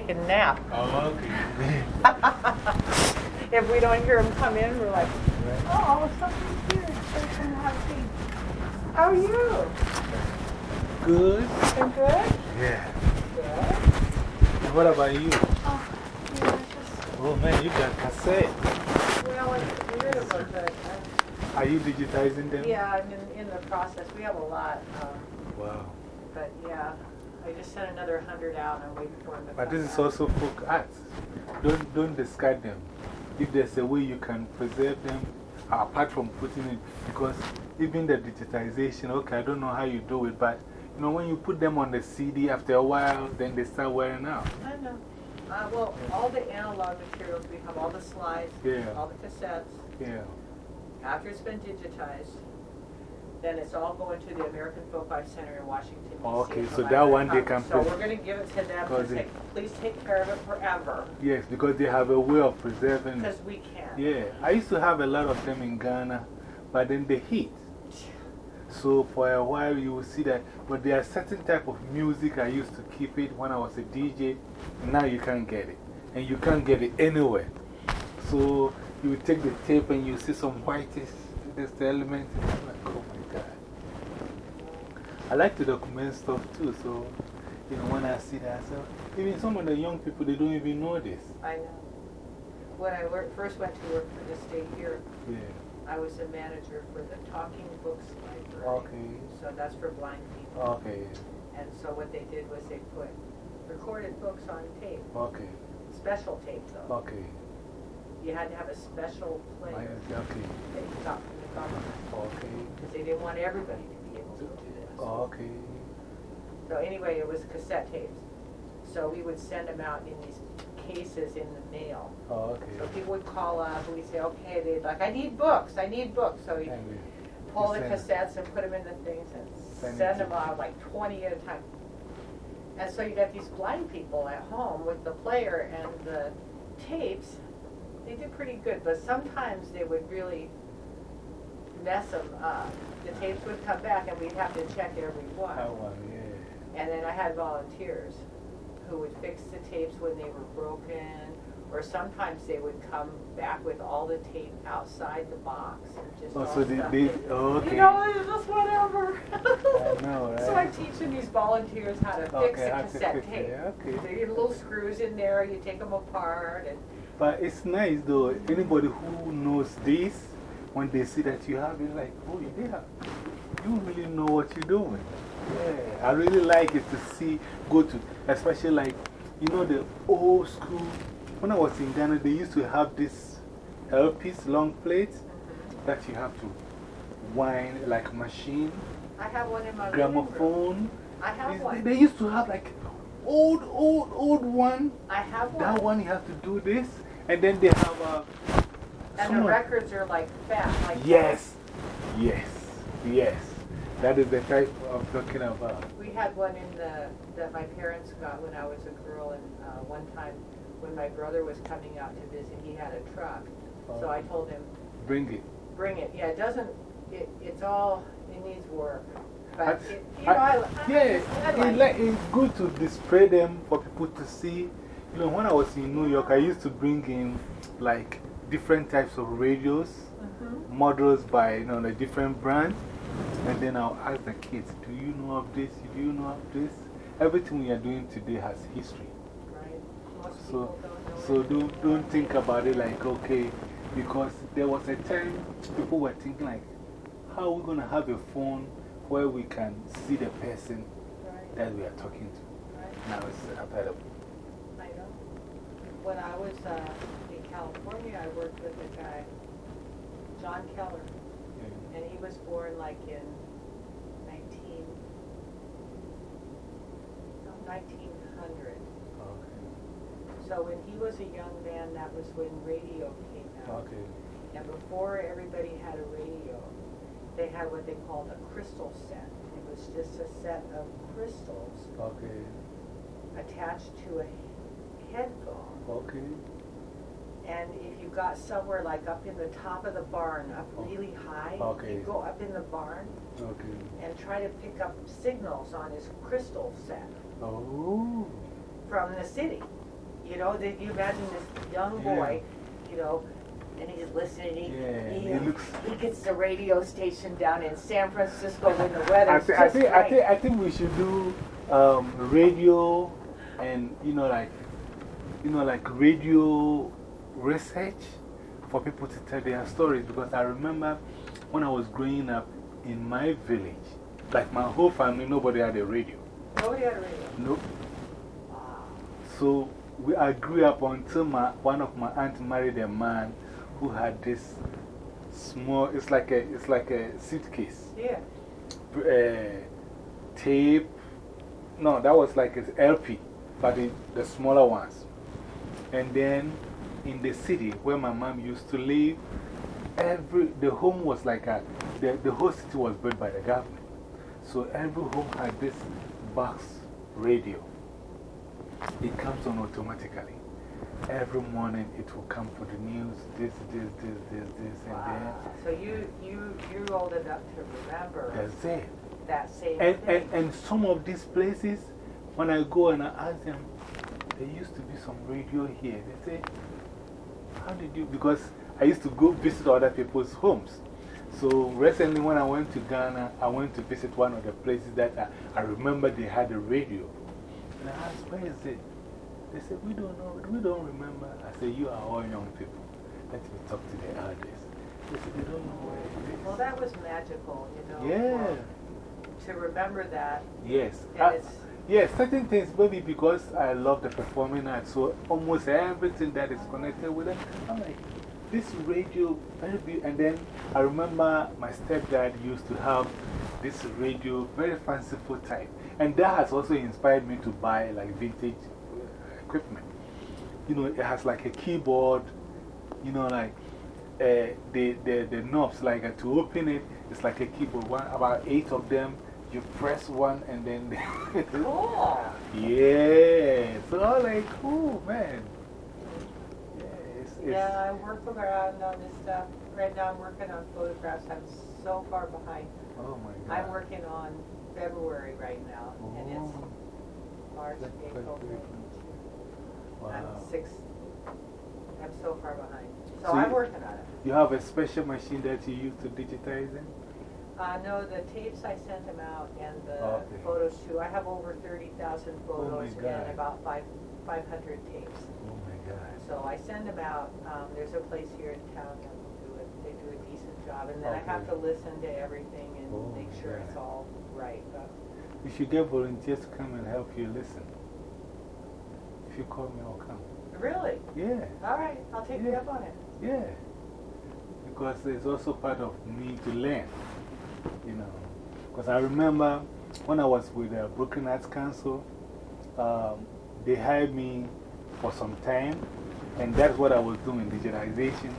take a nap. Oh, okay. If we don't hear them come in, we're like, oh, something's here. They can have a seat. How are you? Good? Been good? Yeah. Good. And what about you? Oh, yeah, just, Oh man, you got cassette. well, it's bit, but, uh, Are you digitizing them? yeah, I'm in, in the process. We have a lot, um, Wow. but yeah, I just sent another hundred out and I'm waiting for them to But this is also folk art. Don't, don't discard them. If there's a way you can preserve them, apart from putting it, because even the digitization, okay, I don't know how you do it, but you know, when you put them on the CD after a while, then they start wearing out. I know. Uh, well, all the analog materials, we have all the slides, Yeah. all the cassettes. Yeah. After it's been digitized, then it's all going to the American Folklife Center in Washington, D.C. Okay, so that one they can So we're going to give it to them and say, please take care of it forever, Yes, because they have a way of preserving it. because we can. Yeah, I used to have a lot of them in Ghana, but then the heat. So for a while you will see that, but there are certain type of music I used to keep it when I was a DJ, now you can't get it. And you can't get it anywhere. So you take the tape and you see some whitish, this the element, like, oh. I like to document stuff too, so you know, when I see that, so even some of the young people, they don't even know this. I know. When I worked, first went to work for the state here, Yeah. I was a manager for the Talking Books Library. Okay. So that's for blind people. Okay. And so what they did was they put recorded books on tape, Okay. special tape though. Okay. You had to have a special player Okay. that you got from the government, Okay. because they didn't want everybody to be able to. Okay. So anyway, it was cassette tapes. So we would send them out in these cases in the mail. Okay. So people would call up and we'd say, okay, they'd like, I need books, I need books. So we- pull the cassettes and put them in the things and Send send them out like 20 at a time. And so you got these blind people at home with the player and the tapes. They did pretty good, but sometimes they would really mess them up. Uh, the tapes would come back and we'd have to check every oh, one. That one, yeah. And then I had volunteers who would fix the tapes when they were broken, or sometimes they would come back with all the tape outside the box and just Oh, so they- they- oh, okay. You know, it's just whatever. I know, So? I'm teaching these volunteers how to fix Okay, a cassette fix it, tape. okay. You get little screws in there, you take them apart, and But it's nice though. Anybody who knows this, when they see that you have it, like, oh, yeah, you really know what you're doing. Yeah, I really like it to see, go to, especially like, you know, the old school. When I was in Ghana, they used to have this LPs, long plates, that you have to wind like a machine, I have one in my gramophone. I have They- one. They used to have like old, old, old one. I have one. That one you have to do this, and then they have a. and the records are like fat, like Yes, yes, yes. That is the type I'm talking about. We had one in the, that my parents got when I was a girl, and uh, one time when my brother was coming out to visit, he had a truck. So I told him, Bring it. bring it. Yeah, it doesn't, it, it's all, it needs work. But, I- it, you know, I, I, yeah, I like like, it's good to display them for people to see. You know, when I was in New York, I used to bring in like different types of radios, Mhm. models by you know, the different brands. And then I'll ask the kids, Do you know of this? Do you know of this? Everything we are doing today has history. Right. So, people don't know so don't, don't think about it like, okay, because there was a time people were thinking like, how are we going to have a phone where we can see the person Right, that we are talking to? right. Now it's available. I know. When I was uh, California, I worked with a guy, John Keller. And he was born like in 19, no, 1900. Okay. So when he was a young man, that was when radio came out. Okay. And before everybody had a radio, they had what they called a crystal set. It was just a set of crystals Okay. attached to a headphone. Okay. And if you got somewhere like up in the top of the barn, up Oh. really high, Okay. you go up in the barn Okay. and try to pick up signals on his crystal set Oh. from the city. You know, did you imagine this young Yeah. boy, you know, and he's listening. He, Yeah, he, he looks- he gets the radio station down in San Francisco when the I, weather's thi- just I, think, I, right. think, I think we should do um, radio and, you know, like, you know, like radio research for people to tell their stories. Because I remember when I was growing up in my village, like my whole family, nobody had a radio. Nobody had a radio. Nope. Wow. So we, I grew up until my, one of my aunts married a man who had this small, it's like a, it's like a suitcase. Yeah. uh, tape. No, that was like his LP, but the, the smaller ones. And then in the city where my mom used to live, every, the home was like a, the, the whole city was built by the government. So every home had this box radio. It comes on automatically. Every morning it will come for the news, this, this, this, this, this, and Wow. So you, you, you're old enough to remember that's it. that same And, thing. and, and some of these places, when I go and I ask them, there used to be some radio here. They say, How did you? Because I used to go visit other people's homes. So recently, when I went to Ghana, I went to visit one of the places that I, I remember they had a radio. And I asked, Where is it? They said, We don't know. We don't remember. I said, You are all young people. Let me talk to the elders. They said, They don't know where it is. Well, that was magical, you know. yeah. To remember that. Yes. I- Yes, certain things, maybe because I love the performing arts, so almost everything that is connected with it, I'm like, this radio. And then I remember my stepdad used to have this radio, very fanciful type. And that has also inspired me to buy like vintage equipment. You know, it has like a keyboard, you know, like uh, the, the, the knobs, like uh, to open it, it's like a keyboard, one, about eight of them. You press one and then. Cool. Yeah, so I'm like, cool, man. Yeah, it's, it's, yeah, I'm working around on this stuff. Right now I'm working on photographs. I'm so far behind. oh my God. I'm working on February right now. And it's Oh, March, That's April. May, June. wow. I'm six. I'm so far behind. So, So I'm you- working on it. You have a special machine that you use to digitize it? Uh, no, the tapes I sent them out and the Okay. photos too. I have over 30,000 Oh my photos God. and about five, 500 tapes. Oh my God. So I send them out. Um, there's a place here in town that will do it. They do a decent job. And then I have Okay. to listen to everything and Oh make sure it's all right. But You should get volunteers to come and help you listen. If you call me, I'll come. really? Yeah, All right. I'll take you Yeah. up on it. yeah. Because it's also part of me to learn, you know. Because I remember when I was with the Brooklyn Arts Council, um, they hired me for some time, and that's what I was doing digitization.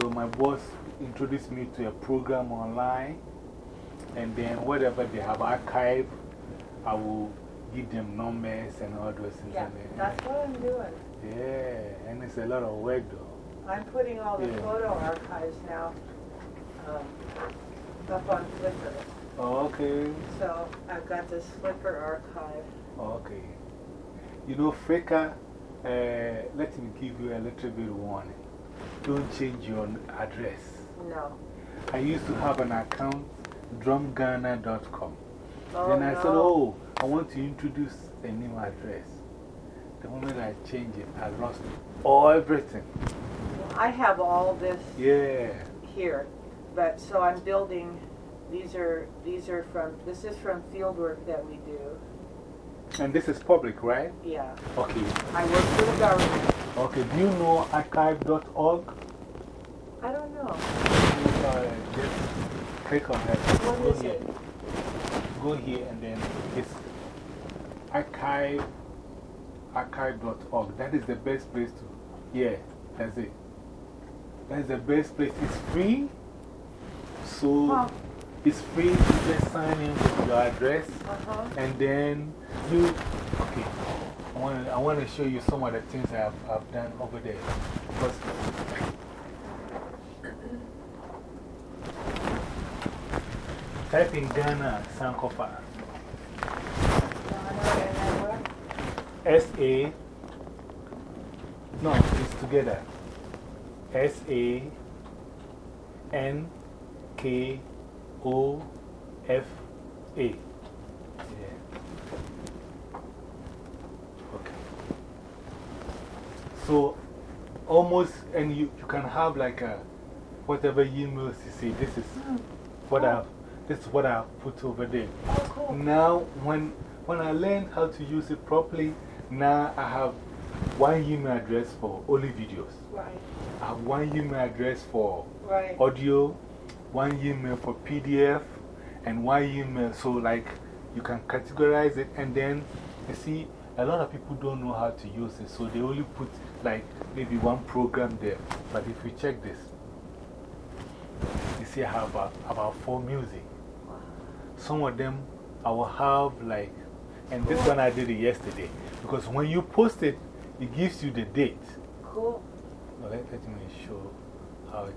So my boss introduced me to a program online, and then whatever they have archived, I will give them numbers and all those things. Yeah, and that's what I'm doing. yeah, and it's a lot of work though. I'm putting all the Yeah. photo archives now um, up on Flickr. Okay. So I've got this Flickr archive. Okay. You know, Freka, uh, let me give you a little bit of warning. Don't change your address. No. I used to have an account, drumghana.com. Oh, then I said, oh, I want to introduce a new address. The moment I changed it, I lost all everything. I have all this Yeah. here, but so I'm building. These are these are from this is from field work that we do. And this is public, right? Yeah, Okay. I work for the government. Okay. Do you know archive.org? I don't know. Uh, just click on that. What Go is here. it? Go here and then it's archive, archive.org. That is the best place to, yeah, that's it. That's the best place. It's free. So it's free. You just sign in with your address. Uh-huh. And then you, okay, I want to I wanna show you some of the things I've, I've done over there. Because type in Ghana Sankofa. S A, no, it's together. S A N K O F A. Yeah. Okay. So, almost, and you, you can have like a, whatever emails you see, hmm. oh. this is what I've. this is what I put over there. Oh, cool. Now, when, when I learned how to use it properly, now I have one email address for only videos. Right, I have one email address for right. audio, one email for PDF, and one email. So, like, you can categorize it, and then you see, a lot of people don't know how to use it, so they only put like maybe one program there. But if you check this, you see, I have about, about four music. Some of them I will have like, and this one I did it yesterday. Because when you post it, it gives you the date. Cool. Well, let, let me show how it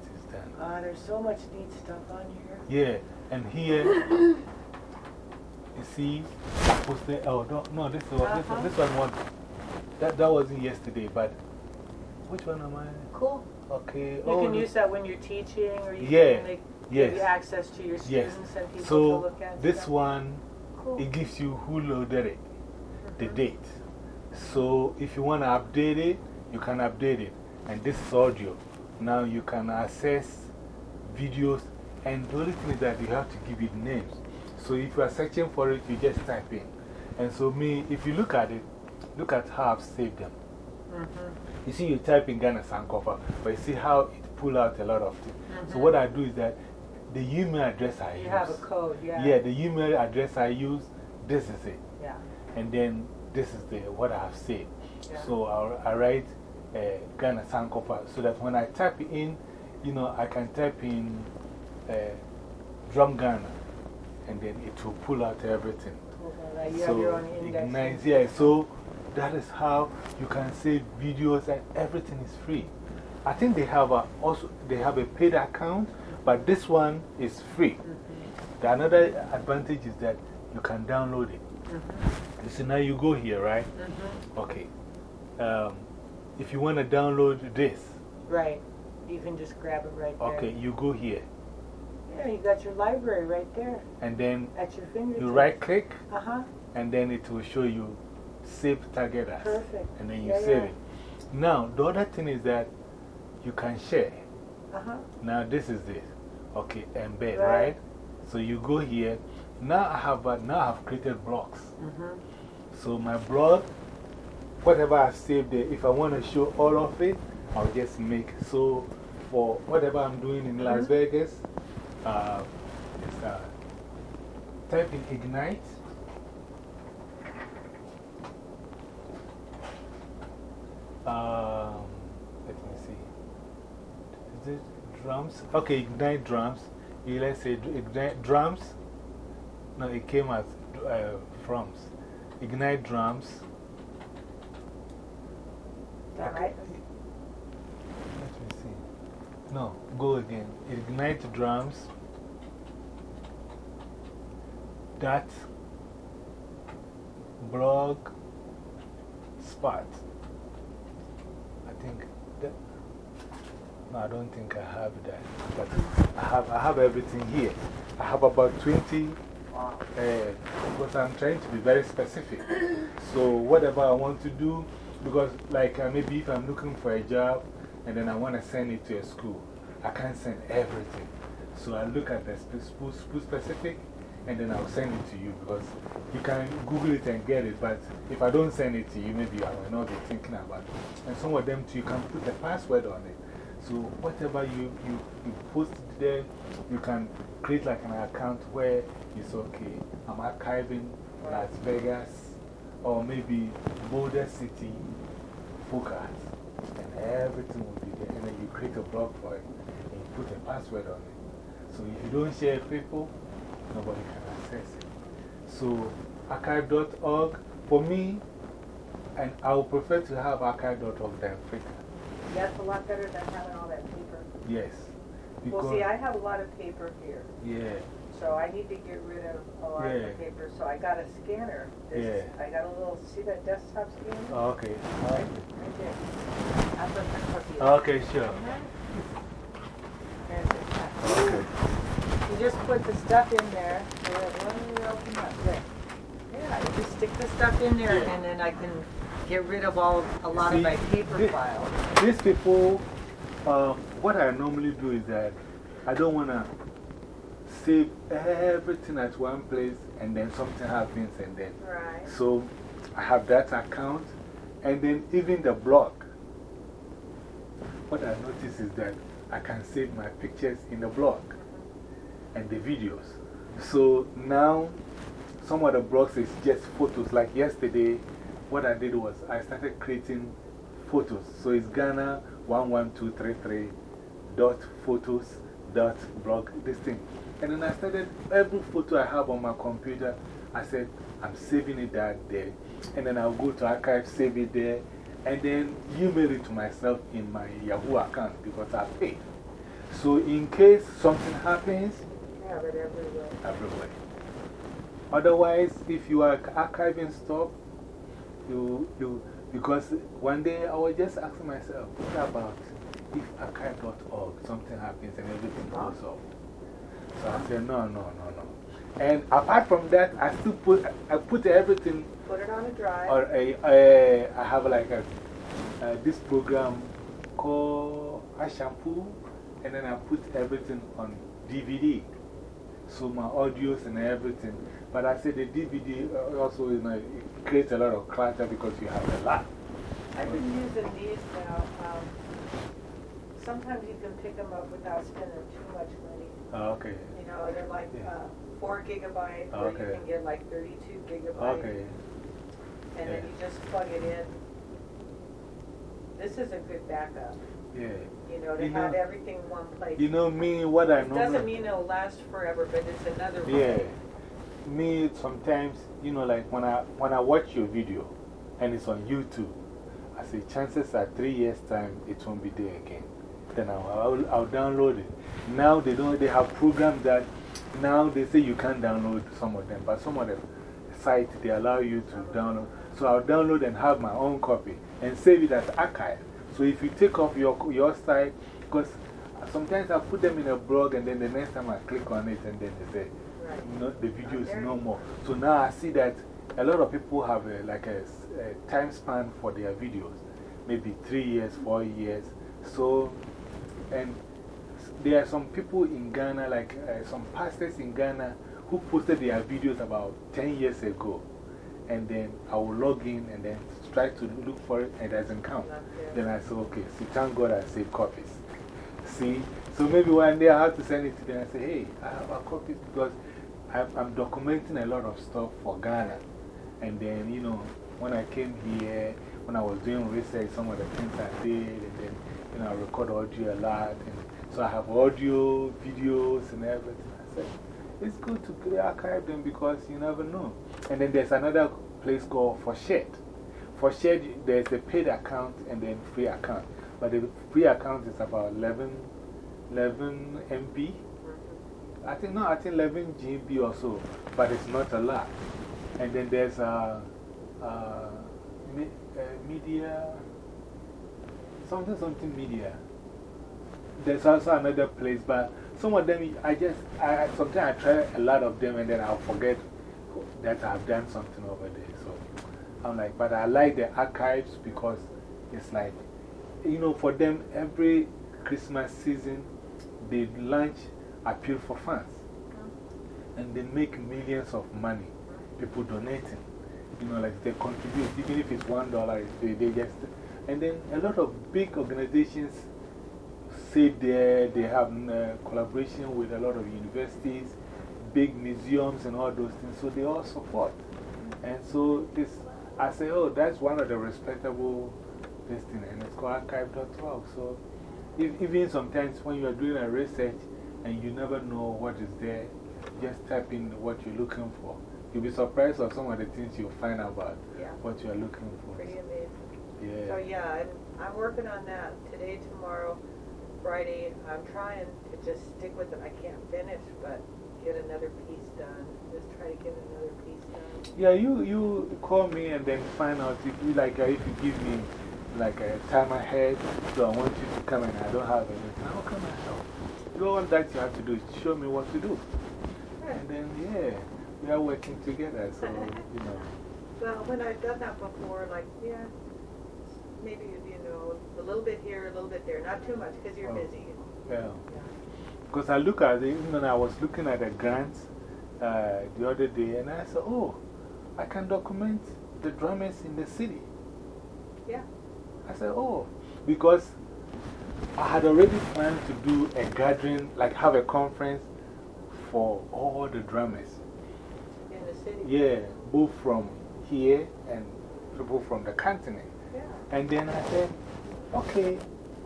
Ah, there's so much neat stuff on here. Yeah, and here, you see, I posted, oh, no, no this, was, this, Uh-huh. this one was, that, that wasn't yesterday, but which one am I? Cool. Okay. You oh, can use that when you're teaching or you Yeah, can make, give you yes. access to your Yes. students and people to look at. this stuff. one, Cool. it gives you who loaded it, the Mhm. date. So, if you want to update it, you can update it. And this is audio. Now you can access videos, and the only thing is that you have to give it names. So, if you are searching for it, you just type in. And so, me, if you look at it, look at how I've saved them. Mhm. You see, you type in Ghana Sankofa, but you see how it pull out a lot of things. So, Mhm. what I do is that the email address I You use. have a code, yeah. Yeah, the email address I use, this is it. Yeah. And then this is the, what I have saved. Yeah. So I'll, I write uh, Ghana Sankofa so that when I type in, you know, I can type in uh, Drum Ghana and then it will pull out everything. Cool. Like you so have your own index. Yeah, so that is how you can save videos and everything is free. I think they have a, also they have a paid account, but this one is free. -hmm. The another advantage is that you can download it. -hmm. You see, now you go here, right? -hmm. Okay. Um, if you want to download this, Right. You can just grab it right there. okay, you go here. Yeah, you got your library right there And then at your fingertips. you right click, Uh huh. and then it will show you save target as. Perfect. And then you Yeah, save yeah. it. Now, the other thing is that you can share. Uh huh. Now, this is it. Okay, embed, Right. right? So you go here. Now I have, uh, now I've created blocks. Mm hmm. So my blog, whatever I saved there, if I want to show all of it, I'll just make. So for whatever I'm doing in Las -hmm. Vegas, uh, it's, uh, type in Ignite. Um, let me see. Is it drums? Okay, Ignite drums. You let's say Ignite drums. No, it came as uh, drums. Ignite drums. Is that right? No, go again. Ignite drums. That blog spot. I think that. No, I don't think I have that. But I have, I have everything here. I have about 20 Wow. uh, but I'm trying to be very specific. So, whatever I want to do, because, like, uh, maybe if I'm looking for a job and then I want to send it to a school, I can't send everything. So, I look at the school spe spe specific and then I'll send it to you because you can Google it and get it. But if I don't send it to you, maybe I will not be thinking about it. And some of them, too, you can put the password on it. So, whatever you, you, you post there, you can create like an account where it's okay. I'm archiving Las Vegas or maybe Boulder City focus, everything will be there. And then you create a blog for it and you put a password on it. So if you don't share people, nobody can access it. So archive.org, for me, and I would prefer to have archive.org than Flickr. That's a lot better than having all that paper. Yes. Well, see, I have a lot of paper here, yeah, so I need to get rid of a lot of Yeah. the paper. So I got a scanner. This, I got a little, see that desktop scanner? oh, okay. Right there. I'll put copy. Okay, sure. There's it. Okay. You just put the stuff in there. When we open up, there. Yeah, you just stick the stuff in there Yeah. and then I can get rid of all, a lot of my paper thi- files. These people, um, what I normally do is that I don't want to save everything at one place and then something happens and then. Right. So I have that account and then even the blog. What I notice is that I can save my pictures in the blog and the videos. So now some of the blogs is just photos. Like yesterday, what I did was I started creating photos. So it's Ghana 11233 dot photos dot blog, this thing. And then I started every photo I have on my computer. I said, I'm saving it that day. And then I'll go to archive, save it there, and then email it to myself in my Yahoo account because I paid. So in case something happens, You have it everywhere. everywhere. Otherwise, if you are archiving stuff, you, you, because one day I was just asking myself, what about if archive.org, something happens and everything goes off? So I said, no, no, no, no. And apart from that, I still put, I put everything, Put it on a drive. or a, a, I have like a, uh, this program called shampoo, and then I put everything on DVD. So my audios and everything. But I said the DVD also you know, it creates a lot of clutter because you have a lot. I've been using these now. Um, sometimes you can pick them up without spending too much money. Oh, okay. You know, they're like Yeah. uh, four gigabyte, or you can get like 32 gigabyte. Okay. And then you just plug it in. This is a good backup, Yeah. you know, to You know- have everything in one place. You know, me, what I It normally. doesn't mean it'll last forever, but it's another Yeah. Me, sometimes, you know, like when I, when I watch your video and it's on YouTube, I say chances are three years' time it won't be there again. Then I'll, I'll, I'll download it. Now they don't, they have programs that now they say you can't download some of them, but some of the sites they allow you to download. So I'll download and have my own copy and save it as archive. So if you take off your, your site, because sometimes I put them in a blog and then the next time I click on it and then they say, Right. no, the video is no more. So now I see that a lot of people have a, like a time span for their videos, maybe three years, four years. So, and there are some people in Ghana, like uh, some pastors in Ghana, who posted their videos about 10 years ago. And then I will log in and then try to look for it and it doesn't there. Then I say, okay, see, thank God I saved copies. See? So maybe one day I have to send it to them and say, hey, I have a copy because I'm, I'm documenting a lot of stuff for Ghana. And then, you know, when I came here, when I was doing research, some of the things I did, and then, you know, I record audio a lot. And so I have audio, videos, and everything. I said, it's good to archive them because you never know. And then there's another place called 4shared. For Shed, there's a paid account and then free account. But the free account is about 11, 11 MB. I think, no, I think 11 GB or so, but it's not a lot. And then there's a, a, me, a media, something, something media. There's also another place, but some of them, I just, I, sometimes I try a lot of them and then I'll forget that I've done something over there. So I'm like, but I like the archives because it's like, you know, for them, every Christmas season, they launch Appeal for Funds. Mm-hmm. And they make millions of money. People donating. You know, like they contribute, even if it's one dollar, they, they just. And then a lot of big organizations say there, they have uh, collaboration with a lot of universities, big museums, and all those things. So they all support. And so it's, I say, oh, that's one of the respectable this thing, and it's called archive.org. So If, even sometimes when you are doing a research and you never know what is there, just type in what you're looking for. You'll be surprised of some of the things you'll find about Yeah. what you are looking for. Yeah. So yeah, and I'm working on that today, tomorrow, Friday. I'm trying to just stick with it. I can't finish, but get another piece done. Just try to get another piece done. Yeah, you, you call me and then find out if you, like, uh, if you give me like a time ahead, so I want you to come and I don't have anything, how come I help? You all that you have to do is show me what to do. And then, yeah, we are working together, so, you know. Well, when I've done that before, like, yeah, maybe, you know, a little bit here, a little bit there, not too much because you're Oh. busy. Yeah. Yeah. Because I look at it, even when I was looking at the grants uh, the other day, and I said, oh, I can document the drummers in the city. Yeah. I said, oh, because I had already planned to do a gathering, like have a conference for all the drummers. In the city. Yeah, both from here and people from the continent. And then I said, okay,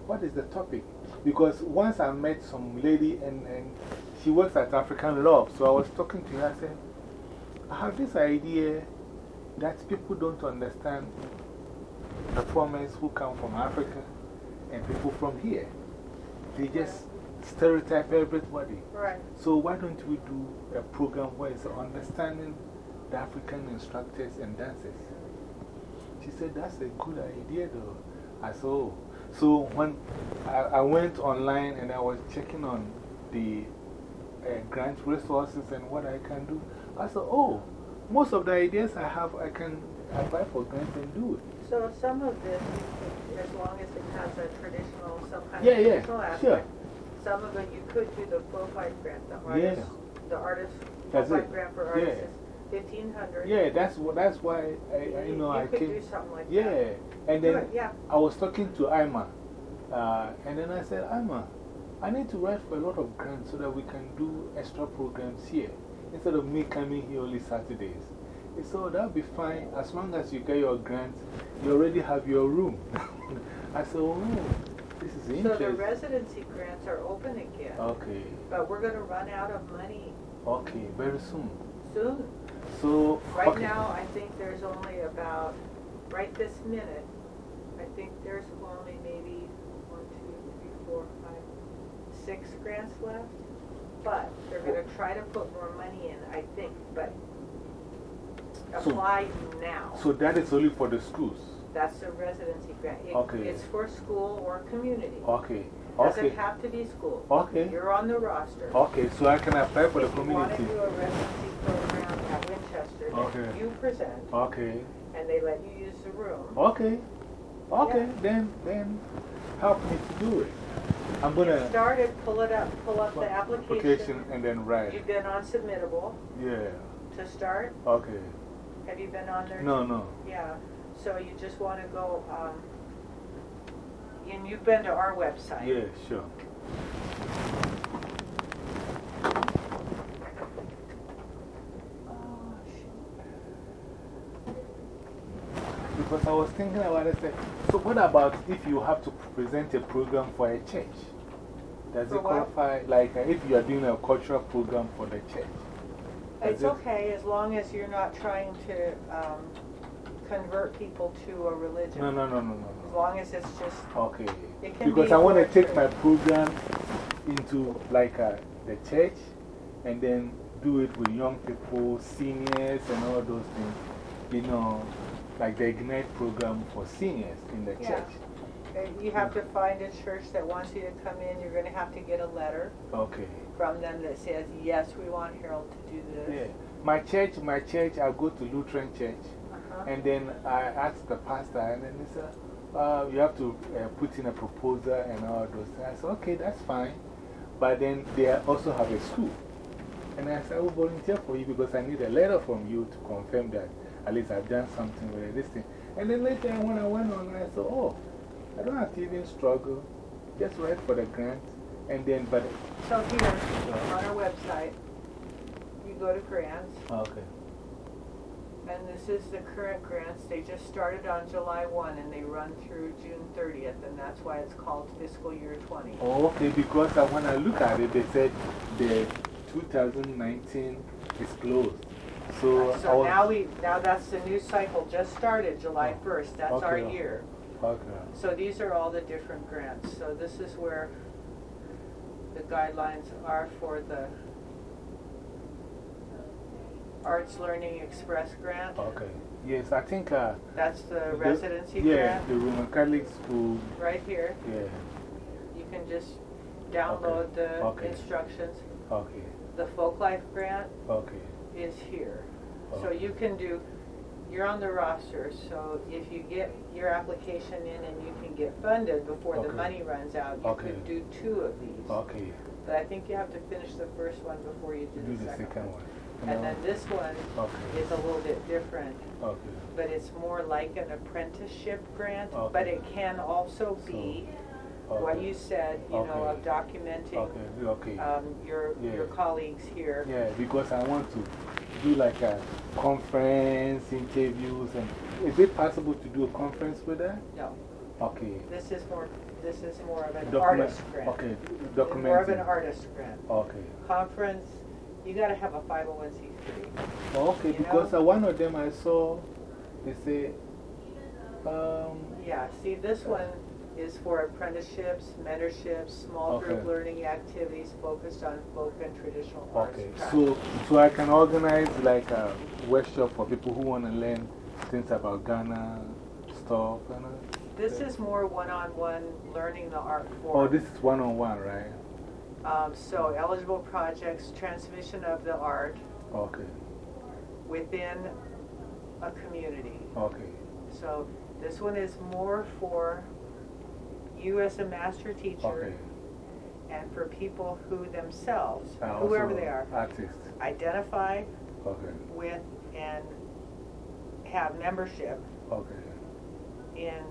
what is the topic? Because once I met some lady and, and she works at African Love, so I was talking to her, I said, I have this idea that people don't understand performers who come from Africa and people from here. They just stereotype everybody. Right. So why don't we do a program where it's understanding the African instructors and dancers? She said, That's a good idea, though. I said, Oh. So when I, I went online and I was checking on the uh, grant resources and what I can do, I said, Oh, most of the ideas I have, I can apply for grants and do it. So some of this, as long as it has a traditional, some kind yeah, of traditional yeah, aspect, some of it you could do the Flow grant, the artist, the artist, That's grant for artists. 1500 Yeah, that's, that's why I, I you know you I came. Like yeah, that. and then yeah. I was talking to Ima, uh, and then I said, Ima, I need to write for a lot of grants so that we can do extra programs here instead of me coming here only Saturdays. So that'll be fine as long as you get your grant, you already have your room. I said, oh, this is interesting. So the residency grants are open again. Okay. But we're going to run out of money. Okay, very soon. Soon. So, Right okay. now, I think there's only about, right this minute, I think there's only maybe one, two, three, four, five, six grants left. But they're gonna oh. try to put more money in, I think, but So- apply now. So that is only for the schools. That's a residency grant. It- Okay. It's for school or community. Okay, okay, Doesn't have to be school. okay, You're on the roster. okay, so I can apply for the If you want to community. do a residency program at Winchester, Okay. you present, Okay. and they let you use the room. Okay. Okay, Yeah. then, then help me to do it. I'm gonna started, pull it up, pull up the application application. and then write. You've been on Submittable Yeah. to start? Okay. Have you been on there? No, no. Yeah, so you just want to go, um, and you've been to our website. Yeah, sure. Oh. Because I was thinking about it. So, what about if you have to present a program for a church? Does For it what? qualify? Like, uh, if you are doing a cultural program for the church? It's it- okay, as long as you're not trying to, um, convert people to a religion. No, no, no, no, no. Long as it's just, Okay. It can Because be I want to take my program into like uh, the church and then do it with young people, seniors, and all those things. You know, like the Ignite program for seniors in the Yeah. church. you have to find a church that wants you to come in, you're gonna have to get a letter Okay. from them that says, yes, we want Harold to do Yeah. this. My church, my church, I go to Lutheran church. Uh-huh. And then I ask the pastor, and then he said, uh, You have to uh, put in a proposal and all those things. I said, Okay, that's fine. But then they also have a school. And I said, I will volunteer for you because I need a letter from you to confirm that at least I've done something with this thing. And then later, when I went on, I said, Oh, I don't have to even struggle. Just write for the grant. And then, but, So here, on our website, you go to grants, okay. And this is the current grants. They just started on July 1 and they run through June 30th, and that's why it's called fiscal year 20. Oh, okay, because I, when I look at it, they said the 2019 is closed. So, So was, now we, now that's the new cycle, just started July 1st. That's our year. Okay. So these are all the different grants. So this is where the guidelines are for the Arts Learning Express grant. Okay. Yes, I think. Uh, That's the the- residency Yeah, grant, the Roman Catholic school. right here. Yeah. You can just download the Okay. instructions. Okay. The Folk Life grant Okay. is here. So you can do, you're on the roster, so if you get your application in and you can get funded before the money runs out, you Okay. could do two of these. Okay. But I think you have to finish the first one before you do Do the the second second one. one. And then this one Okay. is a little bit different, Okay. but it's more like an apprenticeship grant, Okay. but it can also be what you said, you know, of documenting um, your, your colleagues here. Yeah, because I want to do like a conference, interviews, and is it possible to do a conference with that? No, Okay. this is more, this is more of an Document- artist grant. Okay, More of an artist grant. Okay. Conference, you gotta have a 501c3. Okay, You because know? uh, one of them I saw, they say, um, Yeah, see, this one is for apprenticeships, mentorships, small group learning activities focused on folk and traditional arts. okay. practice. So, so I can organize like a workshop for people who want to learn things about Ghana stuff. And, uh, This is more one-on-one learning the art form. oh, this is one on one, right? Um, so eligible projects, transmission of the art Okay, within a community. okay, So this one is more for you as a master teacher okay. and for people who themselves, And whoever they are, Artists. identify Okay, with and have membership okay. in,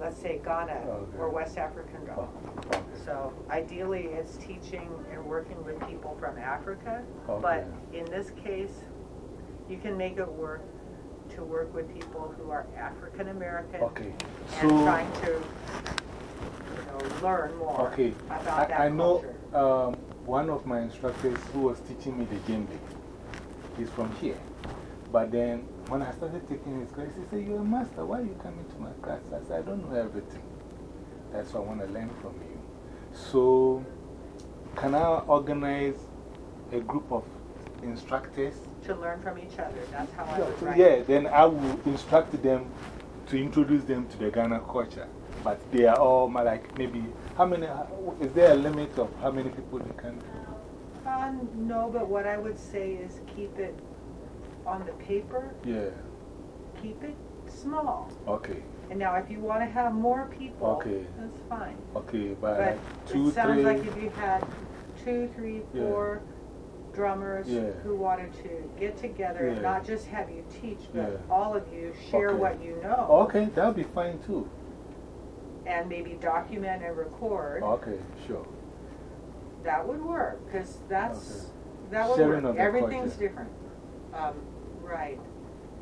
let's say, Ghana Okay. or West African Oh, okay. So ideally, it's teaching and working with people from Africa. Okay. But in this case, you can make it work to work with people who are African American Okay. and So, trying to, you know, learn more okay. about that I, I know um, one of my instructors who was teaching me the djembe. He's from here. But then when I started taking his class, he said, You're a master. Why are you coming to my class? I said, I don't know everything. That's why I want to learn from you. So, can I organize a group of instructors? To learn from each other, that's how I Yeah, would write yeah, then I will instruct them to introduce them to the Ghana culture. But they are all my, like maybe, how many, is there a limit of how many people they can? Uh, no, but what I would say is keep it on the paper, Yeah, keep it small. okay, And now if you want to have more people, Okay. that's fine. okay, but But two, it sounds three. like if you had two, three, four Yeah. drummers Yeah. who wanted to get together and not just have you teach, but all of you share Okay. what you know Okay, that would be fine too. and maybe document and record, Okay, sure. that would work because that's, Okay. that would Sharing work. Everything's different. Um, right.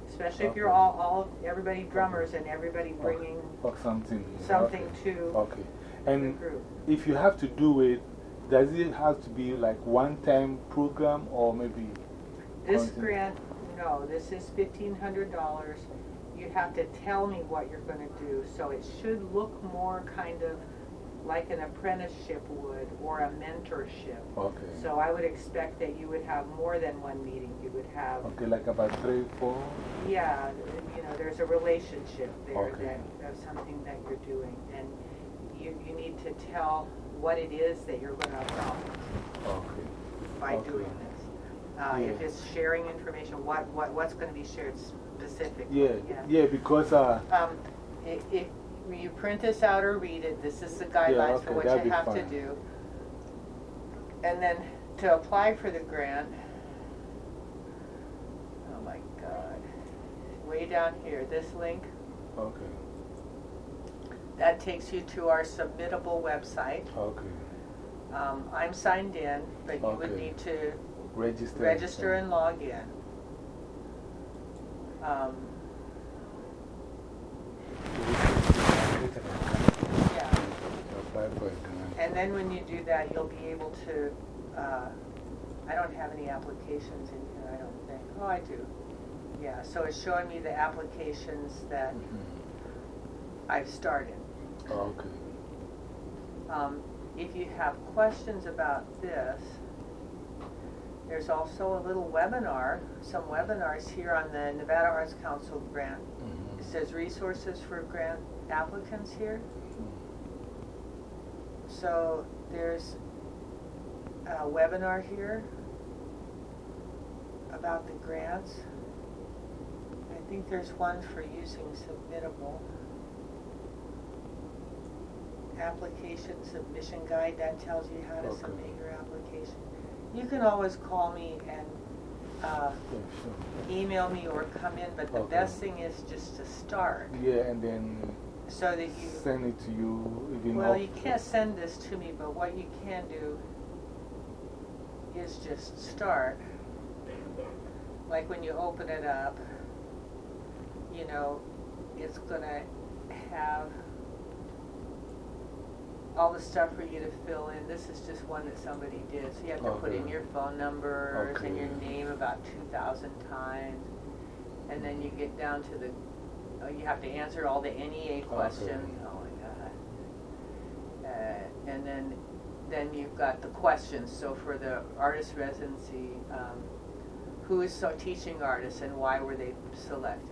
Especially if you're Okay. all, all, everybody drummers and everybody bringing Or something. something okay. to Okay. And group. if you have to do it, does it have to be like one time program or maybe? This grant, no, this is fifteen hundred dollars. You have to tell me what you're gonna do, so it should look more kind of like an apprenticeship would or a mentorship. Okay. So I would expect that you would have more than one meeting. You would have, Okay, like about three, four? yeah, you know, there's a relationship there Okay. that, of something that you're doing. And you, you need to tell what it is that you're gonna accomplish Okay. by Okay. doing this. Uh, If it's sharing information, what, what, what's going to be shared specifically. Yeah, yeah, because uh, Um, if you print this out or read it, this is the guidelines for what you have to do. And then to apply for the grant, oh my God, way down here, this link, okay, that takes you to our submittable website. okay. Um, I'm signed in, but you would need to Register. register and log in. Um, yeah. Apply for a grant. And then when you do that, you'll be able to, uh, I don't have any applications in here, I don't think. Oh, I do. Yeah, so it's showing me the applications that Mhm. I've started. Oh, okay. Um, if you have questions about this, there's also a little webinar, some webinars here on the Nevada Arts Council grant. Mhm. It says resources for grant applicants here. So there's a webinar here about the grants. I think there's one for using submittable. Application submission guide, that tells you how to Okay. submit your application. You can always call me and, uh, Yeah, sure. email me or come in, but the Okay. best thing is just to start, Yeah, and then so that you. send it to you even Well, you can't send this to me, but what you can do is just start. Like when you open it up, you know, it's gonna have all the stuff for you to fill in. This is just one that somebody did, so you have to put in your phone numbers and your name about two thousand times. And then you get down to the, you have to answer all the NEA questions. Oh my God. Uh, and then, then you've got the questions, so for the artist residency, um, who is so teaching artists and why were they selected?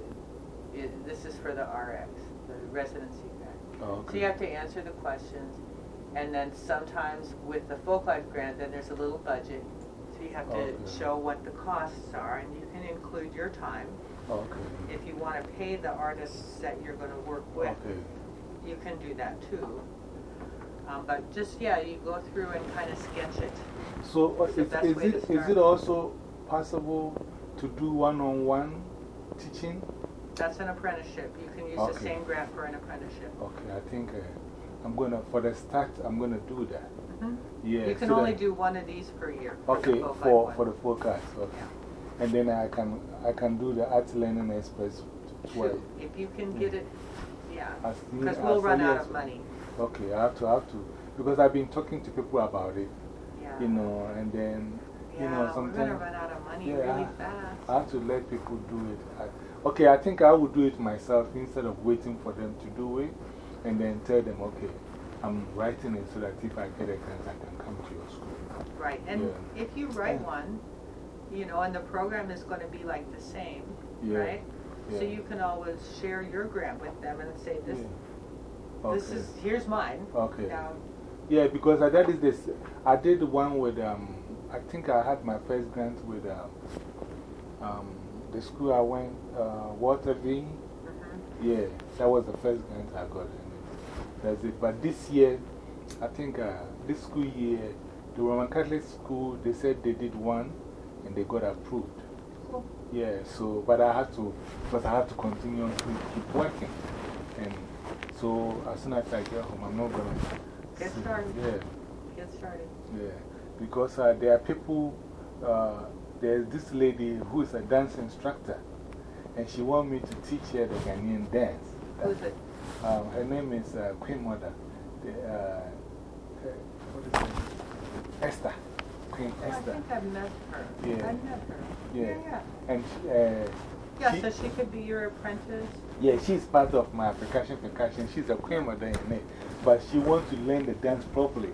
It, this is for the RX, the residency grant. Oh, So you have to answer the questions, and then sometimes with the folk life grant, then there's a little budget. So you have to Okay. show what the costs are, and you can include your time. Okay. If you wanna pay the artists that you're gonna work with, Okay. you can do that too. Um, but just, yeah, you go through and kinda sketch it. So, uh, is, is it, to is it also possible to do one-on-one teaching? That's an apprenticeship. You can use the same grant for an apprenticeship. Okay, I think uh, I'm gonna, for the start, I'm gonna do that. Mhm. Yeah. You can so only do one of these per year. for the Okay, life for, for the forecast, okay. Yeah. And then I can, I can do the Art Learning Express twice. Two. If you can get it, yeah, because we'll run out of money, Okay, I have to, I have to, because I've been talking to people about it, yeah. you know, and then, you know, Yeah, we're gonna sometimes. run out of money Yeah, really fast. I have to let people do it. I, okay, I think I will do it myself instead of waiting for them to do it and then tell them, okay, I'm writing it so that if I get a grant, I can come to your school. Right, and Yeah. if you write one, you know, and the program is gonna be like the same, Yeah, right? So you can always share your grant with them and say, this, Yeah. this is, here's mine. Okay. Now, Yeah, because I did this, I did one with, um, I think I had my first grant with um, um, the school I went, uh, Walter V. mhm. Yeah, that was the first grant I got. That's it. But this year, I think uh, this school year, the Roman Catholic school, they said they did one and they got approved. Cool. Yeah, so, but I had to, but I have to continue to keep working. And so as soon as I get home, I'm not going to. Get started. Yeah. Get started. Yeah, because uh, there are people, uh, there's this lady who is a dance instructor, and she wants me to teach her the Ghanaian dance. Who's it? Um, her name is uh, Queen Mother. The, uh, uh, what is her name? Esther. Oh, I think I've met her. Yeah. I've met her. Yeah. Yeah, yeah. And she, uh, Yeah, she- so she could be your apprentice. yeah, she's part of my percussion percussion. She's a Queen Mother in it. But she wants to learn the dance properly.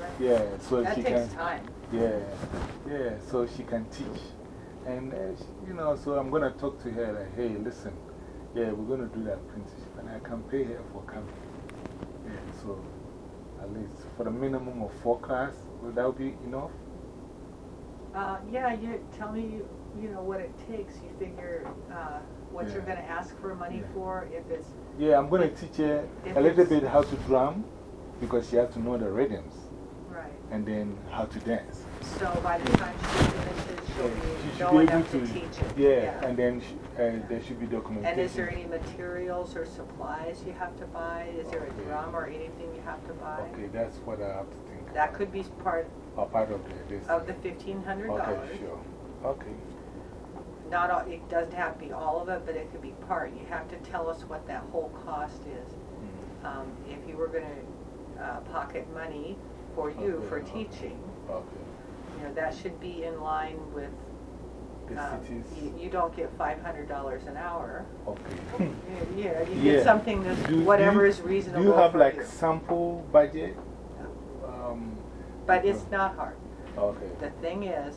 Right. Yeah, so That she takes can. time. Yeah, yeah, so she can teach. And, uh, she, you know, so I'm going to talk to her like, hey, listen, yeah, we're going to do that apprenticeship and I can pay her for coming. Yeah, so at least for the minimum of four class, would that be enough? Uh, yeah, you tell me, you, you know, what it takes. You figure uh, what you're going to ask for money Yeah. for. If it's, Yeah, I'm going to teach her a little bit how to drum because she has to know the rhythms right. and then how to dance. So by the time she finishes, she'll Yeah, she should know be able to, to teach it. Yeah, and then she, uh, there should be documentation. And is there any materials or supplies you have to buy? Is there a drum or anything you have to buy? Okay, that's what I have to think That about. could be part Or part of the, this. of the fifteen hundred dollars. Okay, sure. Okay. not, all- it doesn't have to be all of it, but it could be part. You have to tell us what that whole cost is. Mm. Um, if you were gonna, uh, pocket money for you Okay, for okay. teaching, Okay. you know, that should be in line with, The um, cities. you, you don't get five hundred dollars an hour. Okay. You- Yeah, you Yeah. get something Do- that's, do whatever you- is reasonable Do you have for like you. sample budget? Um, But it's not hard. Okay. The thing is,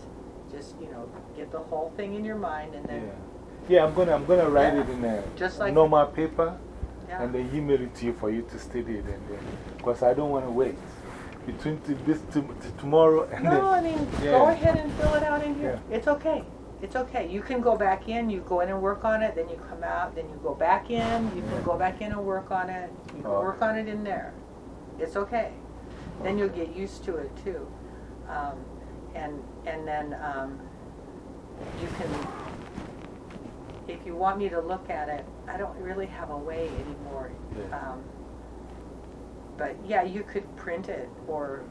just, you know, get the whole thing in your mind and Yeah. then, Yeah, I'm gonna, I'm gonna write Yeah. it in a Just like- normal paper yeah. and then email it to you for you to study it and then, because I don't want to wait between this to, to tomorrow and No, I then. mean, go ahead and fill it out in here. It's okay. It's okay. You can go back in, you go in and work on it, then you come out, then you go back in, you can go back in and work on it. You can work on it in there. It's okay. Then you'll get used to it too. Um, and, and then, um, you can, if you want me to look at it, I don't really have a way anymore. Yeah. Um, But yeah, you could print it or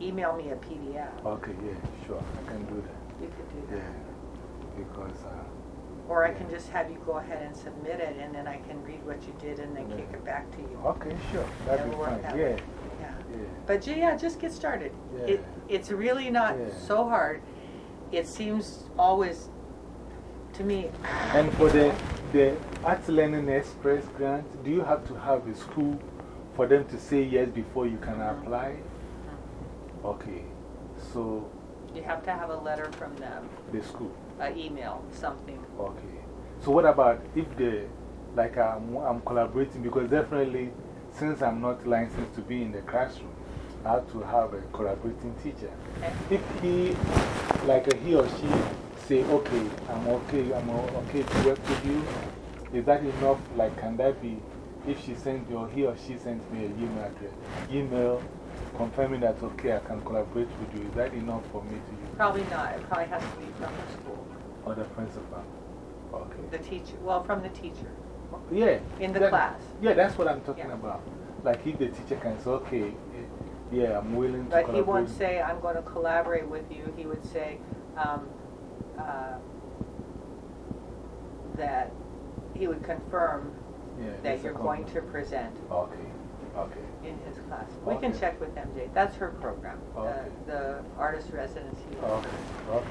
email me a PDF. Okay, yeah, sure, I can do that. You could do Yeah, that. because, uh, Or I can just have you go ahead and submit it and then I can read what you did and then kick it back to you. okay, sure, that'd be fine. Yeah. Yeah. yeah. But yeah, just get started. It, it's really not Yeah. so hard. It seems always, to me, And for the, the Art Learning Express grant, do you have to have a school for them to say yes before you can Mhm. apply? Okay, so you have to have a letter from them, the school, an email, something. okay. So what about if the, like I'm, I'm collaborating because definitely since I'm not licensed to be in the classroom, I have to have a collaborating teacher. If he, like he or she say, okay, I'm okay, I'm okay to work with you, is that enough? Like, can that be, if she sends me or he or she sends me an email address, email confirming that, okay, I can collaborate with you, is that enough for me to use? Probably not. It probably has to be from the school. Or the principal? Okay. The teacher, well, from the teacher. Yeah. In the that- class. Yeah, that's what I'm talking Yeah. about. Like, if the teacher can say, okay, yeah, I'm willing to But he won't say, I'm going to collaborate with you. He would say um, uh, that he would confirm Yeah, that you're going to present Okay, okay. in his class. We can check with MJ. That's her program, the- Okay. the artist residency. Okay, okay,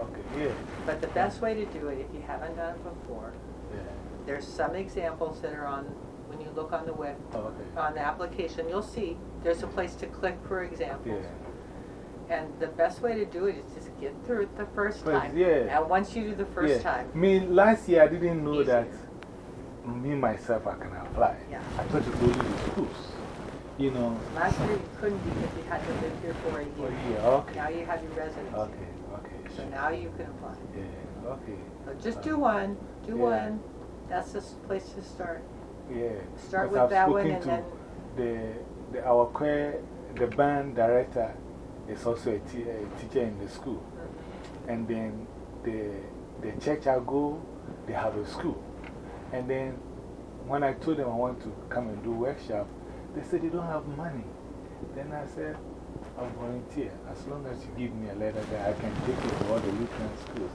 okay, yeah, But the best way to do it, if you haven't done it before, yeah, there's some examples that are on, when you look on the web, oh, okay. on the application, you'll see there's a place to click for examples. Yeah. And the best way to do it is just get through it the first First, time. yeah. And once you do the first yeah. time, Me, last year I didn't know Easier. that me myself I can apply. Yeah. I thought it was only the schools. You know. last year you couldn't because you had to live here for a Oh, year. yeah, okay. Now you have your residency. Okay, okay. So now you can apply. Yeah, okay. So just do uh, one, do Yeah. one. That's the place to start. Yeah. Start with I've that one and to then- The, the, our choir, the band director is also a, a teacher in the school. Mm-hmm. And then the, the church I go, they have a school. And then when I told them I want to come and do workshop, they said they don't have money. Then I said, I'll volunteer as long as you give me a letter that I can take it to all the Lutheran schools.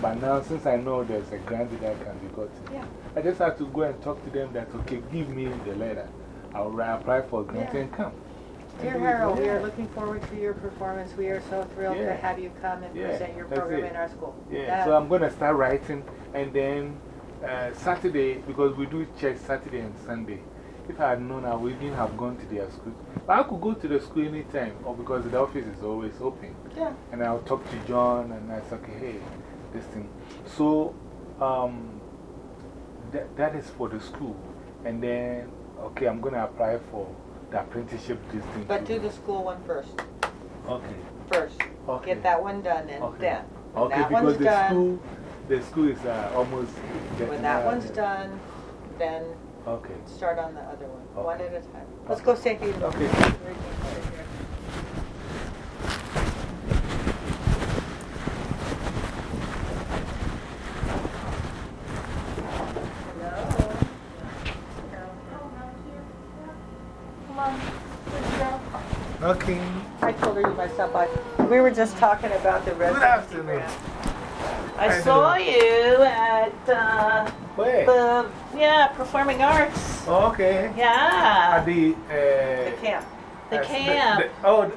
But now, since I know there's a grant that can be gotten, Yeah. I just have to go and talk to them that, okay, give me the letter. I'll apply for a grant Yeah. and come. Dear. Harold, we are looking forward to your performance. We are so thrilled to have you come and present your that's program it. in our school. Yeah, so I'm going to start writing and then uh, Saturday, because we do church Saturday and Sunday. If I had known, I wouldn't have gone to their school. But I could go to the school anytime or because the office is always open. Yeah. And I'll talk to John and I say, okay, hey, this thing. So um, that, that is for the school. And then, okay, I'm going to apply for the apprenticeship this thing. But do the school one first. Okay. First. Okay. Get that one done and Okay. then. When Okay, that because the done, school, the school is uh, almost when that one's there. done, then Okay. start on the other one, one at a time. Let's go say hey Okay. Okay. I told her you myself, I, we were just talking about the residency afternoon. I, I saw know. you at uh, Where? the yeah performing arts. Oh, okay. Yeah, At the. Uh, The camp. the camp. the- oh, the,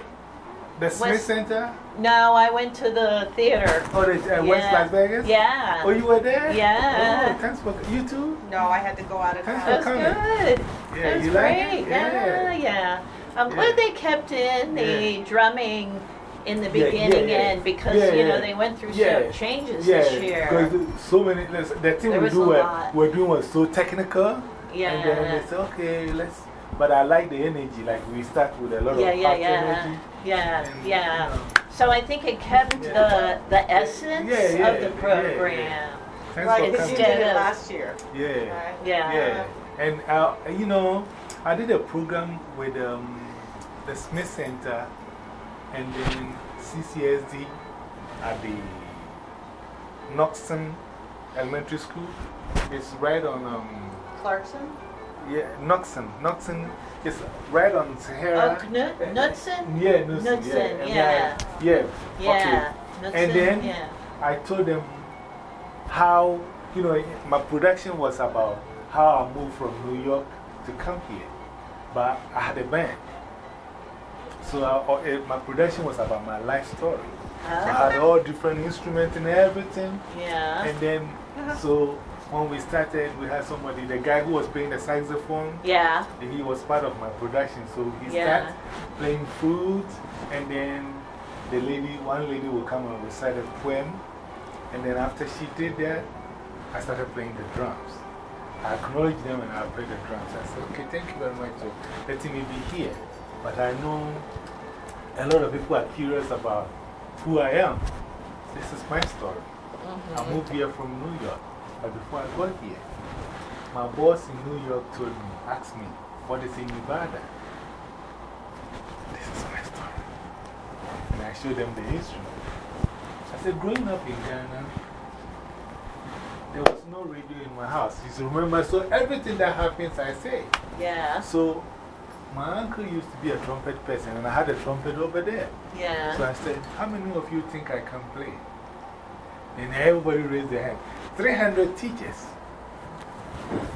the Smith West- Center? no, I went to the theater. Oh, the uh, West Las Vegas? Yeah, Oh, you were there? Yeah. Oh, thanks for. You too? No, I had to go out of town. was for coming. good. Yeah, That was you like great. it? Yeah, yeah. I'm Yeah. glad they kept in the drumming in the Yeah, yeah, beginning yeah. end because Yeah, you know they went through Yeah. some changes Yeah, this year. because so many, the thing There we do, a were, we're doing was so technical. Yeah. And then Yeah, they say, okay, let's. But I like the energy. Like we start with a lot yeah, of yeah, yeah, energy. yeah, and, yeah. you know, So I think it kept Yeah. the the essence Yeah, yeah, of the program. yeah. Thanks Right, for because you did Instead it of- last year. Yeah. Right? Yeah. Yeah. And, uh, you know, I did a program with um, the Smith Center and then CCSD at the Knoxon Elementary School. It's right on, um, Clarkson? yeah, Knoxon. Knoxon is right on Sahara. Knut, Knudsen? Yeah, Knudsen. And yeah. I- yeah. Yeah. And Knudsen, then- yeah. I told them how, you know, my production was about how I moved from New York to come here. But I had a band. So I, eh, my production was about my life story. So I had Oh, all different instruments and everything. yeah. And then, so when we started, we had somebody, the guy who was playing the saxophone, Yeah. he was part of my production. So he Yeah. started playing flute, and then the lady, one lady will come and recite a poem. And then after she did that, I started playing the drums. I acknowledged them and I played the drums. I said, okay, thank you very much for letting me be here. But I know a lot of people are curious about who I am. This is my story. Mm-hmm. I moved here from New York. But before I got here, my boss in New York told me, asked me, what is in Nevada? This is my story. And I showed them the instrument. I said, growing up in Ghana, there was no radio in my house. You remember, so everything that happens, I say. Yeah. So my uncle used to be a trumpet person, and I had a trumpet over there. Yeah. So I said, How many of you think I can play? And everybody raised their hand. 300 teachers.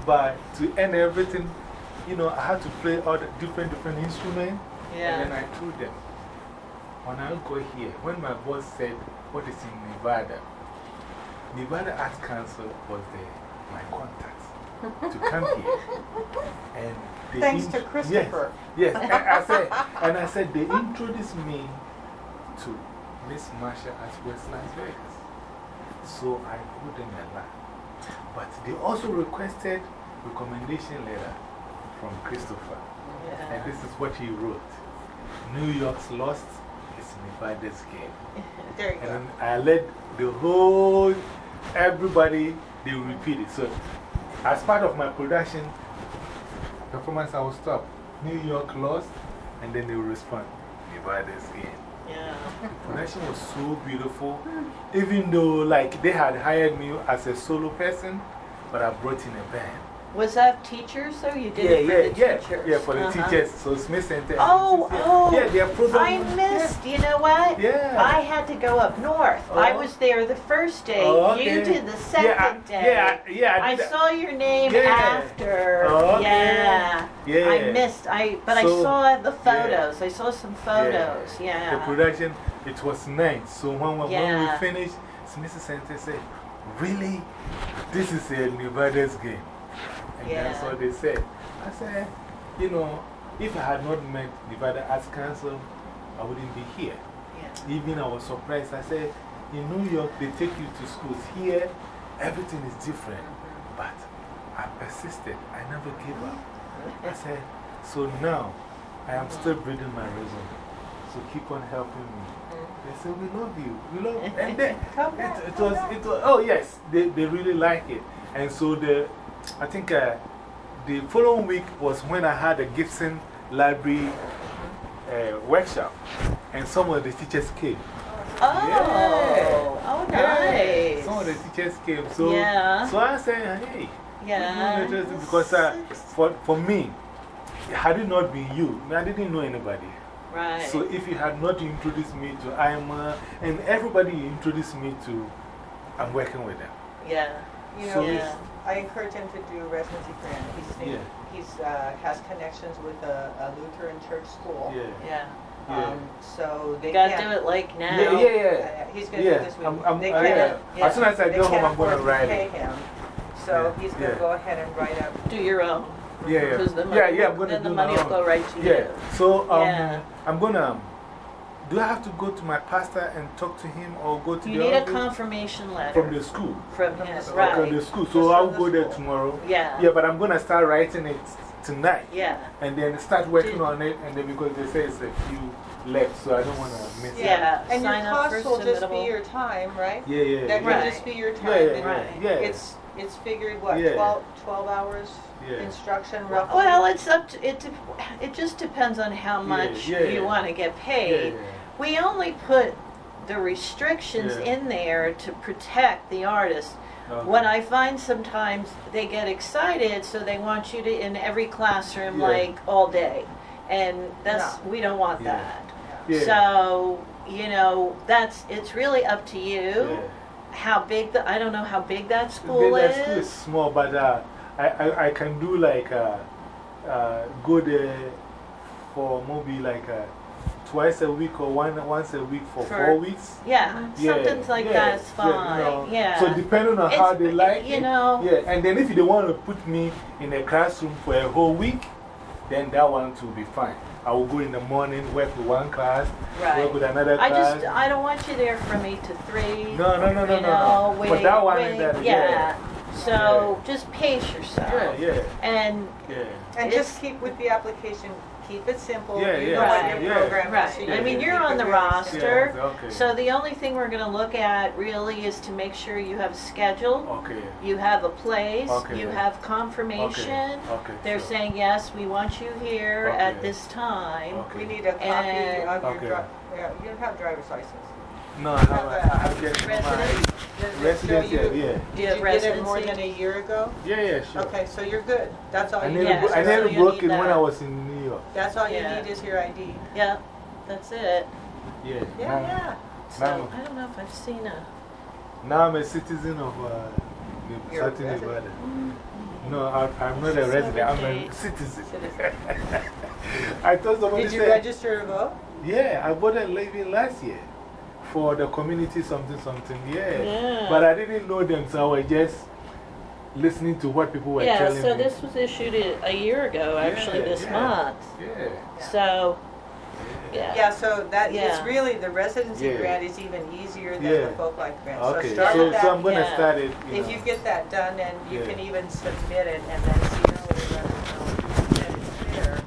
But to end everything, you know, I had to play all the different, different instruments. Yeah. And then I told them, when I go here, when my boss said, What is in Nevada? Nevada Arts Council was the, my contact to come here. And Thanks to Christopher. Yes, yes. I, I said, and I said, they introduced me to Miss Marsha at West Las Vegas. So I owe them a lot. But they also requested recommendation letter from Christopher. Yeah. And this is what he wrote New York's lost is Nevada's game. There you And go. then I let the whole, everybody, they repeat it. So, as part of my production performance, I will stop. New York lost, and then they will respond. Nevada's game. Yeah. Production was so beautiful. Even though, like, they had hired me as a solo person, but I brought in a band. Was that teachers though? You did yeah, it for yeah, the yeah. teachers? Yeah, for the -huh. teachers. So, Smith Center. Oh, CCS. oh. Yeah, oh. their program. I missed, you know what? Yeah. I had to go up north. I Oh. was there the first day. Oh, You did the second yeah, I, day. Yeah, yeah. I I saw your name Yeah. after. Oh, okay. Yeah. Yeah. I missed, I, but I saw the photos. I saw some photos. Yeah. The production, it was nice. So when, we- when we finished, Smith Center said, Really? This is a Nevada's game. And that's Yeah. what they said. I said, You know, if I had not met Nevada Arts Council, I wouldn't be here. Yeah. Even I was surprised. I said, In New York, they take you to schools. Here, everything is different. But I persisted. I never gave up. I said, So now, I am still breathing my resume. So keep on helping me. They said, We love you. We love you. And then it, it, was, it was, oh, yes, they, they really like it. And so the, I think uh, the following week was when I had a Gibson Library uh, workshop. And some of the teachers came. Oh, Yeah. oh, Yeah, nice. Some of the teachers came. So, Yeah. so I said, Hey, Yeah. because uh, for, for me, had it not been you, I didn't know anybody. Right. So if you had not introduced me to IMA and everybody introduced me to, I'm working with them. Yeah. You So know, Yeah. I encourage him to do a residency grant. He's, Yeah. he's uh, has connections with a, a Lutheran church school. Yeah. Yeah. Yeah. Um, so they You gotta do it like now. Yeah, yeah, yeah. Uh, he's going to Yeah, do this week. I'm, I'm, they uh, can't, yeah. yeah. As soon as I they home, can't I'm going to write pay it. him. So Yeah, he's going to yeah. go ahead and write up. Do your own. Yeah, yeah. Because the money, Yeah, yeah, I'm gonna then the money my will go right to Yeah. you. Yeah. So, um, Yeah. I'm going to. Do I have to go to my pastor and talk to him or go to You the need a confirmation letter From the school. from From him. the school. Right. From the school. Just So from I'll the go there tomorrow. Yeah. Yeah, but I'm going to start writing it tonight. Yeah. And then start working Did- on it. And then because they say it's a few left, so I don't want to miss it. Yeah. And your sign up for cost will just be your time, right? Yeah, yeah. That yeah. can Right. just be your time. Yeah, yeah, and yeah. Right. yeah. It's, it's figured, what, Yeah. 12, 12 hours Yeah. instruction roughly? Well, it's up to, it, de- it just depends on how much yeah, you yeah. want to get paid. yeah. We only put the restrictions Yeah. in there to protect the artist. Okay. What I find sometimes they get excited, so they want you to in every classroom Yeah. like all day, and that's we don't want Yeah. that. Yeah. So you know that's it's really up to you. Yeah. How big the I don't know how big that school the is. school is small, but uh, I, I, I can do like uh, uh, go there for maybe like uh, twice a week or one, once a week for, For- four weeks. Yeah, Yeah, something like yeah, that's yeah, you fine. know. Yeah. So depending on how they like you it, know. Yeah, and then if they want to put me in a classroom for a whole week, then that one will be fine. I will go in the morning, work with one class, Right. work with another I class. just I don't want you there from eight to three. no, no, no, no, no, know, no. wait, but that one wait, is that, yeah. yeah. So just pace yourself. Yeah, yeah, And yeah. And just keep with the application, keep it simple. Yeah, you yeah, know what Right. your yeah. program is. right. Yeah, I mean, you're on the roster. Yeah, okay. So the only thing we're going to look at really is to make sure you have a schedule, Okay. you have a place, Okay. you have confirmation. Okay. They're so- saying yes, we want you here Okay. at this time. Okay. We need a copy And- of your, Okay. dri- yeah, you don't have driver's license. No, I have, I have just Resident? my Does it you- yeah. Do you Did have you get it more than a year ago? Yeah, yeah, sure. Okay, so you're good. That's all I you need. Yeah, I so never you broke it when. I was in New York. That's all you Yeah. need is your ID. Yeah, that's it. Yeah. Yeah, now, yeah. So Now- I don't know if I've seen a. now I'm a citizen of uh, the You're a certain resident? Nevada. No, I, I'm not a resident, I'm a citizen. Citizen. I thought somebody Did you said, register to vote? Yeah, I bought a levy last year for the community something something. Yeah. Yeah. But I didn't know them, so I was just listening to what people were Yeah, telling so me. this was issued a a year ago, actually, Yeah, this yeah. month. Yeah. So, yeah. Yeah, so that is Yeah. really, the residency Yeah. grant is even easier than Yeah. the folk life grant. Okay, So start so, with so I'm that. going to yeah. start it. You If know. you get that done, and you can even submit it and then Sierra will let us know that it's there.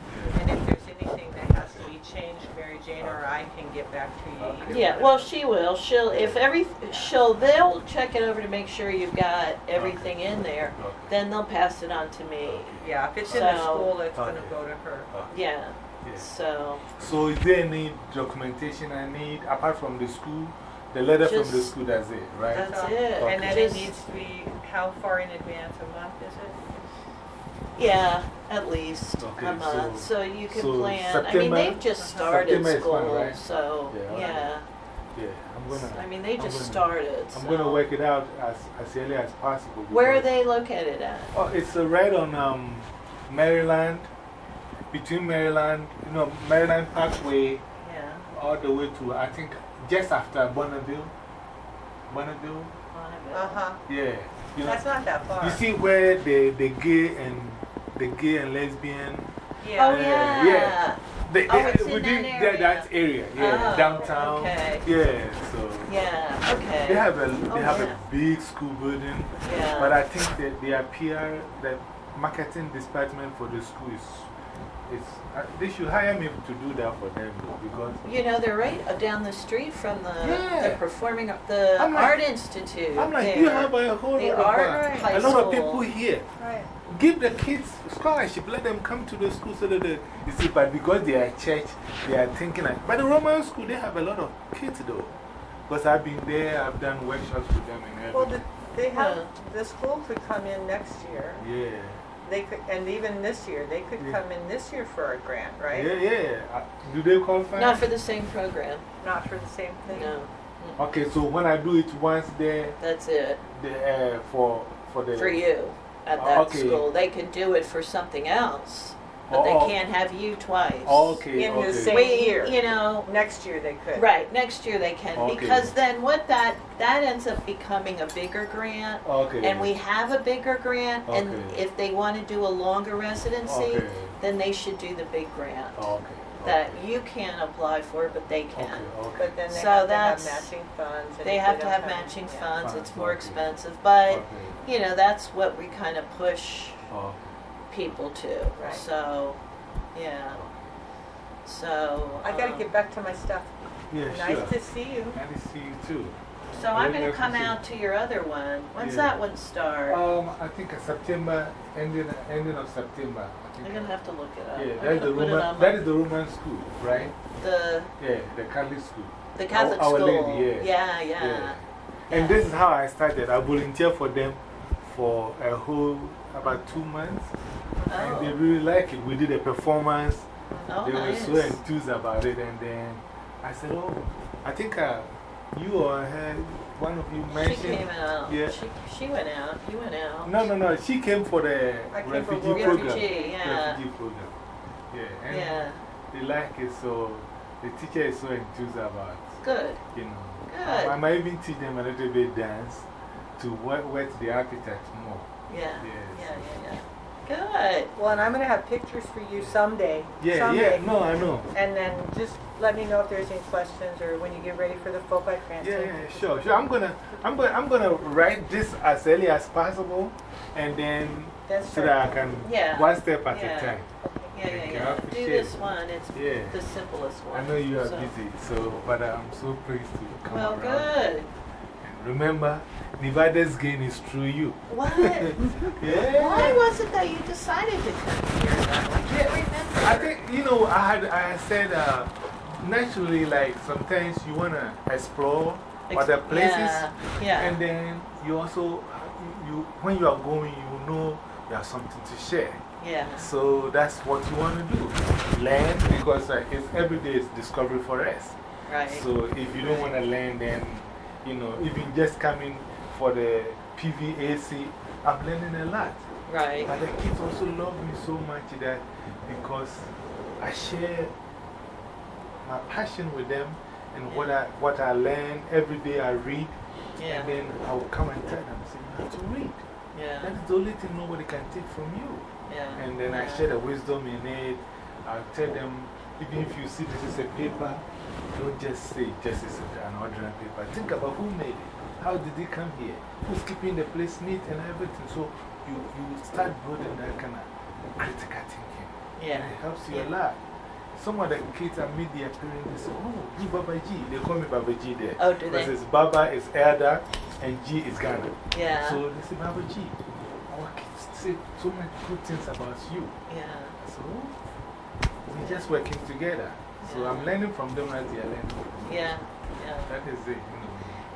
And if there's anything that has to be changed, Mary Jane or I can get back to you. Yeah, well, she will. She'll, if every, she'll, they'll check it over to make sure you've got everything in there. Then they'll pass it on to me. Yeah, if it's in the So- school, it's gonna go to her. Yeah, Yeah. so, So is there any documentation I need apart from the school? The letter from the Just- school, that's it, right? That's uh, it. And then Just- it needs to be, how far in advance, a month is it? Yeah, at least Okay, a month. so- So you can so plan. I mean, they've just started September is fine, school, right? so, Yeah, okay. yeah. Yeah, I'm going to. I mean, they I'm just gonna- started. I'm so. going to work it out as, as early as possible. Where are they located at? Oh, it's uh, right on um, Maryland, between Maryland, you know, Maryland Parkway, Yeah. all the way to, I think, just after Bonneville. Bonneville? Uh-huh. Yeah. You, know, That's not that far. you see where the, the gay and the gay and lesbian, Yeah. Oh, Yeah, yeah. yeah. Oh, it's in within that that, that area, yeah, Oh, downtown. okay. Yeah, so. Yeah, okay. They have a, they Oh, have yeah. a big school building. Yeah. But I think that their PR, the marketing department for the school is uh, they should hire me to do that for them because You know, they're right uh, down the street from the, Yeah. the performing, the I'm like- Art Institute. I'm like, there. you have a whole The lot of, art uh, a lot of people here. Right. Give the kids scholarship, let them come to the school so that they, you see, but because they are church, they are thinking like, but the Roman school, they have a lot of kids though. Because I've been there, I've done workshops with them and Well, everything. the, they have, the school could come in next year. yeah. They could, and even this year, they could Yeah. come in this year for a grant, right? Yeah, yeah. Uh, do they qualify? Not for the same program. Not for the same thing? No. Okay, so when I do it once there, That's it the, uh, for, for the. for you at that okay. school. They can do it for something else, but Oh, they oh. can't have you twice. Okay, In the okay. same- We, year. you know, Next year they could. right next year they can Okay. because then what that that ends up becoming a bigger grant. Okay. And we have a bigger grant, and if they want to do a longer residency, Okay. then they should do the big grant Okay. that you can't apply for, but they can. Okay, okay. But then they So have to have that's- matching funds. and They if have to don't have matching yeah. funds. Funds, It's more okay. expensive, but Okay. you know that's what we kind of push Okay. People to. Right. So, yeah. So. I gotta um, get back to my stuff. Yeah, Nice sure. to see you. Nice to see you too. So I'm gonna nice to come out to your other one. When's Yeah. that one start? Um, I think September, ending, ending of September. I I'm think. gonna have to look it up. Yeah, that's the gonna it Roman, on that my- is the Roman school, right? the Yeah, the Catholic school. the Catholic Our school. Lady, yeah. yeah, yeah. Yeah. And this is how I started. I volunteered for them for a whole, about two months. And they Oh, really like it. We did a performance. oh they nice. were so enthused about it. And then I said, Oh, I think uh, you or her, one of you mentioned. she came out. Yeah. She, she went out. You went out. No, no, no. She came for the came refugee World program. Refugee, yeah. Refugee program. Yeah. And Yeah. they like it. So the teacher is so enthused about it. Good. You know. Good. I might even teach them a little bit dance to whet, whet the appetite more. Yeah. Yes. Yeah. Yeah. Yeah. Good. Well, and I'm gonna have pictures for you someday. Yeah, someday. yeah, no, I know. And then just let me know if there's any questions or when you get ready for the folk by grant. Yeah, yeah, sure, sure. I'm gonna, I'm gonna, I'm gonna write this as early as possible, and then That's so right. that I can Yeah. one step at Yeah. a time. Yeah. Yeah. Yeah. Do this one. It's Yeah. the simplest one. I know you are so. busy, so but I'm so pleased to come Well, around. good. And remember, Nevada's gain is through you. What? Yeah. Why was it that you decided to come here? I can't remember. I think, you know, I had, I said uh, naturally, like sometimes you want to explore Ex- other places. Yeah. yeah. And then you also, you, when you are going, you know you have something to share. yeah. So that's what you want to do. Learn because uh, it's, every day is discovery for us. Right. So if you don't want to learn, then, you know, even just coming for the PVAC, I'm learning a lot. right. But the kids also love me so much that because I share my passion with them and what, I, what I learn every day I read. Yeah. And then I will come and tell them, say, you have to read. Yeah. That's the only thing nobody can take from you. Yeah. And then I share the wisdom in it. I tell them, even if you see this is a paper, don't just say just it's an ordinary paper. Think about who made it. How did it come here? Who's keeping the place neat and everything? So you, you start building that kind of critical thinking. Yeah. And it helps you Yeah. a lot. Some of the kids are made their parents, they say, Oh, you Baba G. They call me Baba G there. Oh, do Because they? it's Baba is elder and G is Ghana. Yeah. So they say, Baba G, our kids say so many good things about you. yeah. So we're just working together. So Yeah. I'm learning from them as they are learning. Yeah. Yeah. That is it. You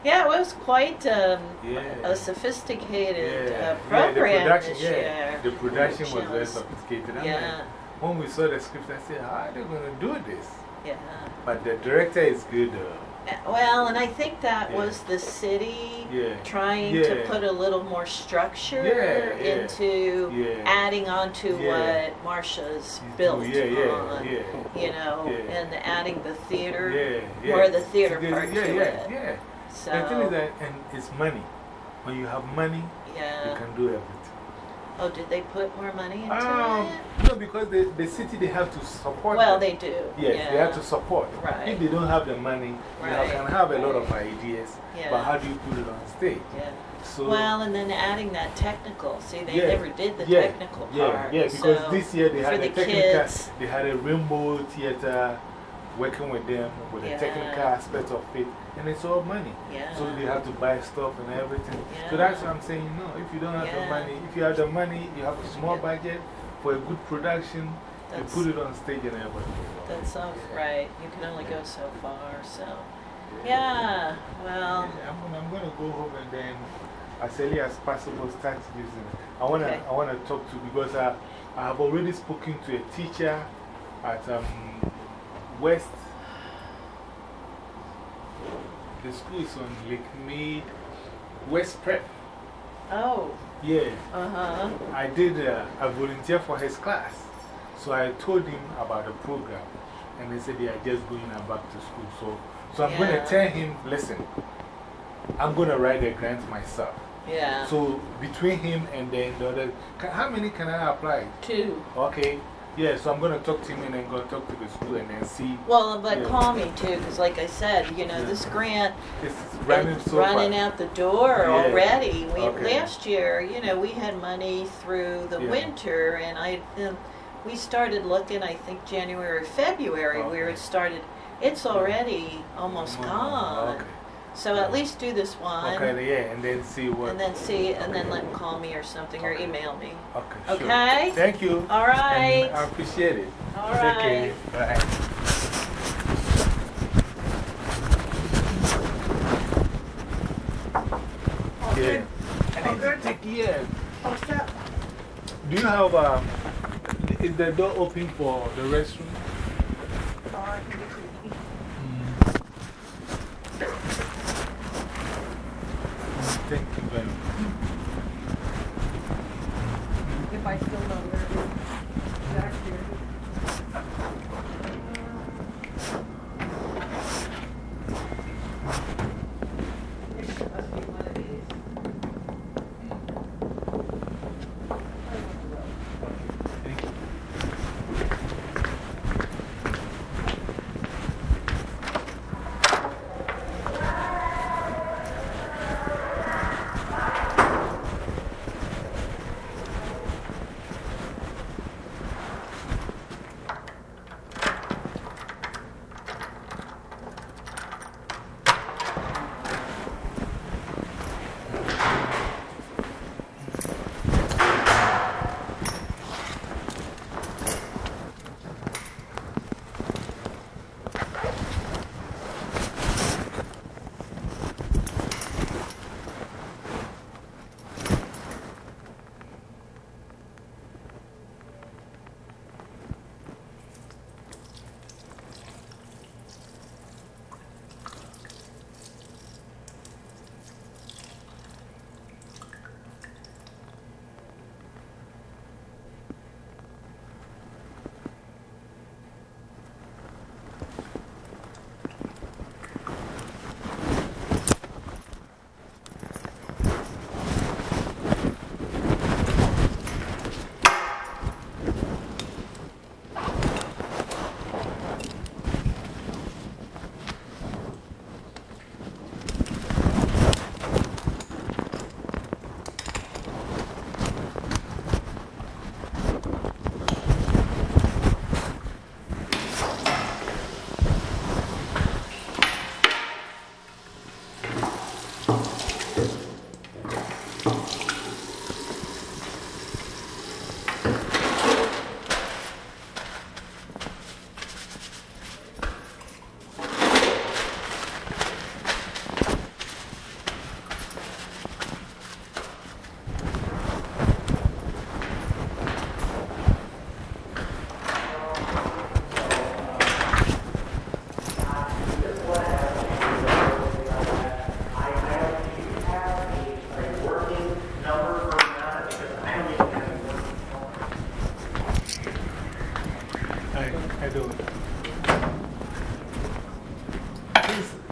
Yeah, it was quite um, Yeah. a sophisticated know. uh, Yeah, the production, yeah. The production was very sophisticated. I'm Yeah. like, when we saw the script, I said, How are they going to do this? Yeah. But the director is good. Uh, Well, and I think that was the city Yeah. trying to put a little more structure Yeah, yeah. into Yeah. adding on to what Marcia's He's built yeah, yeah, on. yeah. You know, Yeah. and adding the theater, Yeah, yeah. more the theater Yeah, part yeah, to yeah, it. Yeah. So, The thing is that, and it's money. When you have money, you can do everything. Oh, did they put more money into Um, it? no, because the, the city, they have to support Well, them. they do. Yes, yeah. they have to support. Right. If they don't have the money, Right. can have a lot of ideas, Yeah. but how do you put it on stage? Yeah. So, Well, and then adding that technical. See, they Yeah, never did the yeah, technical yeah, part. yeah, because so this year they had the a technical, kids, they had a rainbow theater working with them with the technical Yeah. aspect of it, and it's all money. yeah. So they have to buy stuff and everything. So that's what I'm saying. No, if you don't have the money, if you have the money, you have a small budget for a good production, you put it on stage and everything. That's so right. You can only go so far. So, yeah. Well, I'm, I'm gonna go home and then, as early as possible, start using it. I wanna, Okay. I wanna talk to because I, I have already spoken to a teacher at um, West The school is on Lake Mead, West Prep. Oh, Yeah. uh huh. I did uh, I volunteer for his class. So I told him about the program. And he said they are just going back to school. So, so I'm going to tell him listen, I'm going to write the grant myself. Yeah. So between him and then the other, can, how many can I apply? Two. Okay. Yeah, so I'm going to talk to him and then go talk to the school and then see. Well, but Yeah. call me too, because like I said, you know, Yeah. this grant It's running so running out the door Yeah. already. We, Okay. Last year, you know, we had money through the winter, and I, um, we started looking, I think January, February, where it started. It's already almost gone. Okay. So at least do this one. Okay, yeah, and then see what. And then see, and then let them call me or something, or email me. Okay, sure. Okay? Thank you. All right. And I appreciate it. All Take care. right. Bye. Yeah. And then take yeah. What's? Do you have um, is the door open for the restroom? Oh,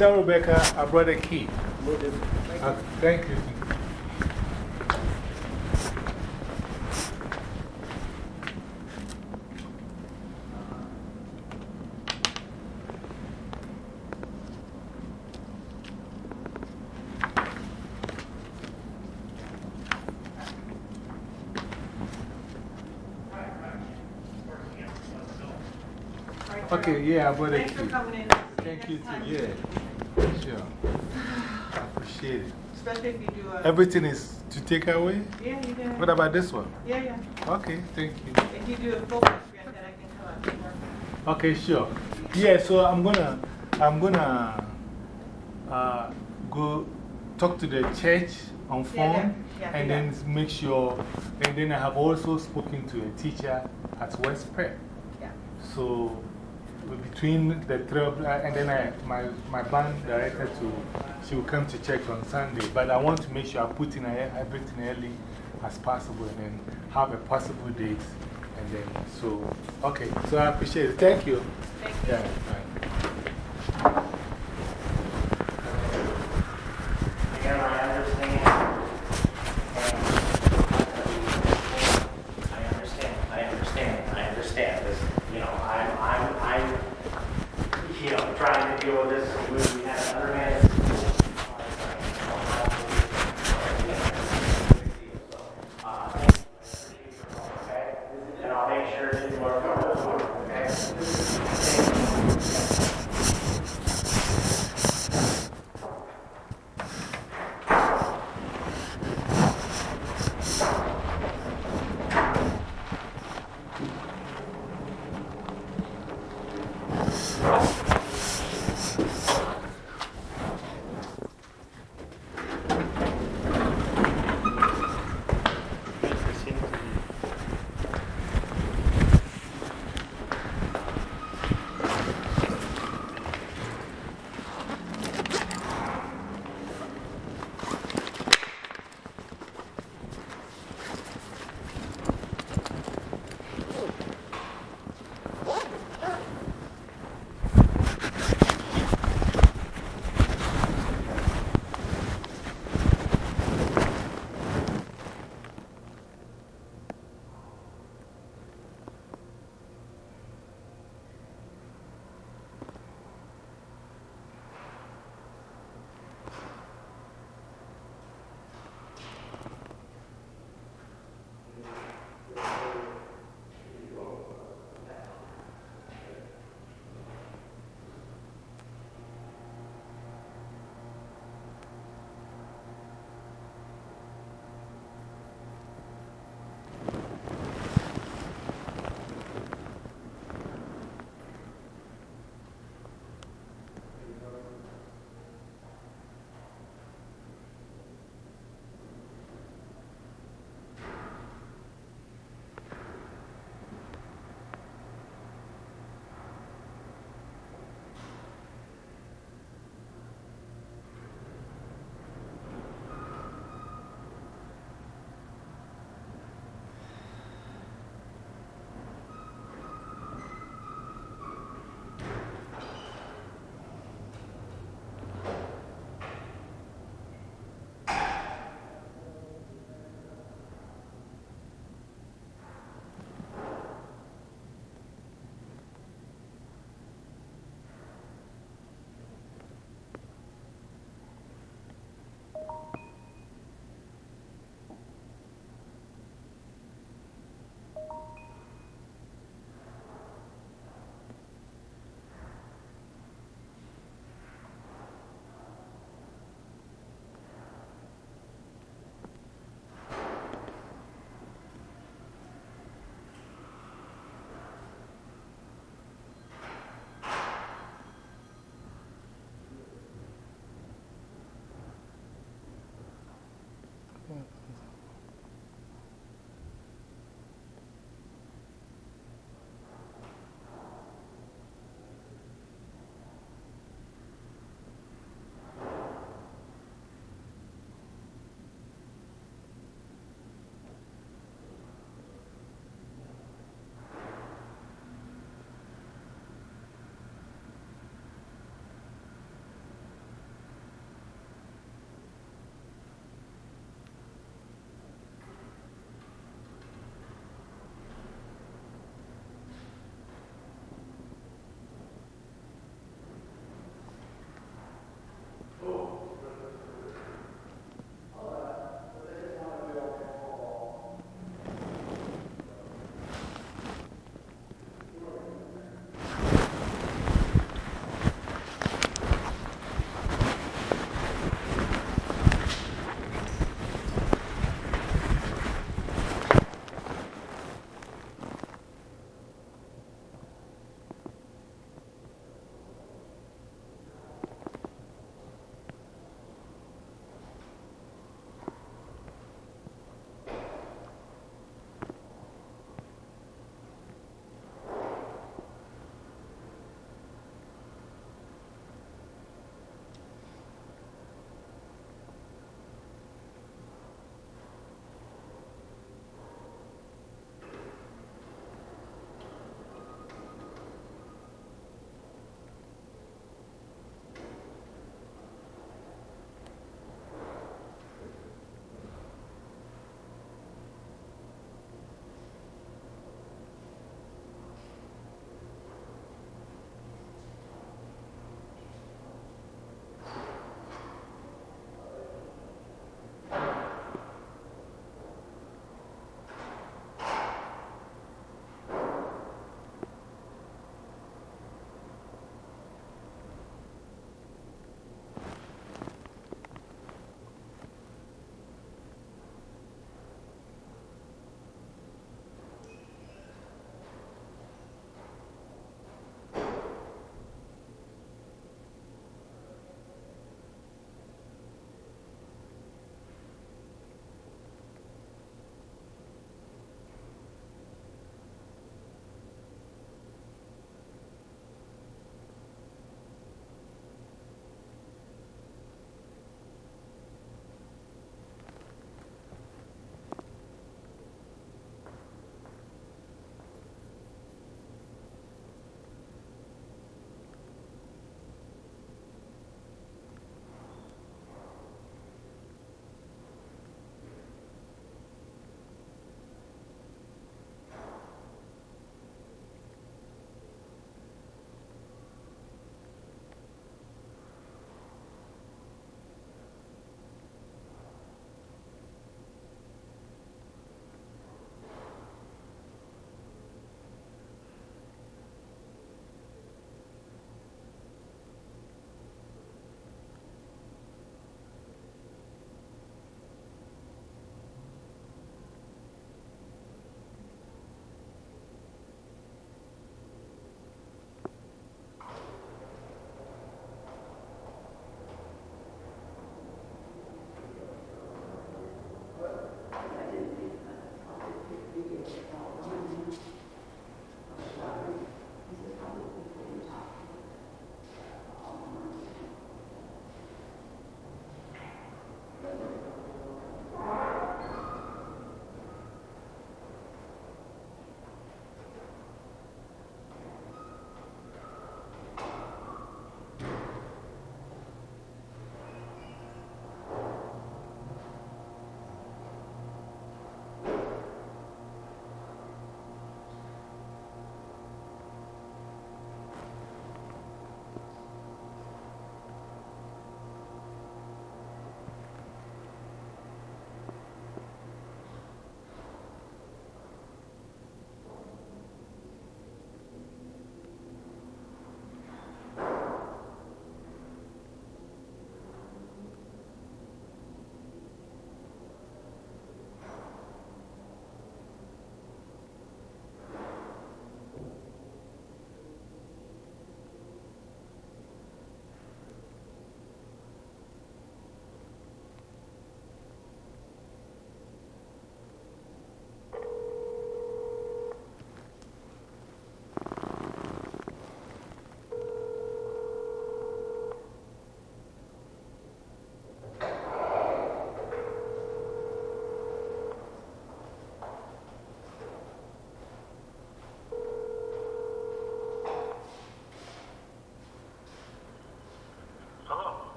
tell Rebecca I brought a key. Uh, thank you. Okay, yeah, I brought a key. Thank you too, yeah. Sure. I appreciate it. Especially if you do. Everything is to take away? Yeah, you. What about this one? Yeah, yeah. Okay, thank you. If you do a full then I can come up and work. Okay, sure. Yeah, so I'm gonna, I'm gonna uh, go talk to the church on phone Yeah, yeah, and yeah. then make sure. And then I have also spoken to a teacher at West Prep. Yeah. So between the three of uh, and then I, my, my band director to, she will come to church on Sunday. But I want to make sure I put in everything early as possible and then have a possible date. And then, so, okay, so I appreciate it. Thank you. Thank you. Yeah,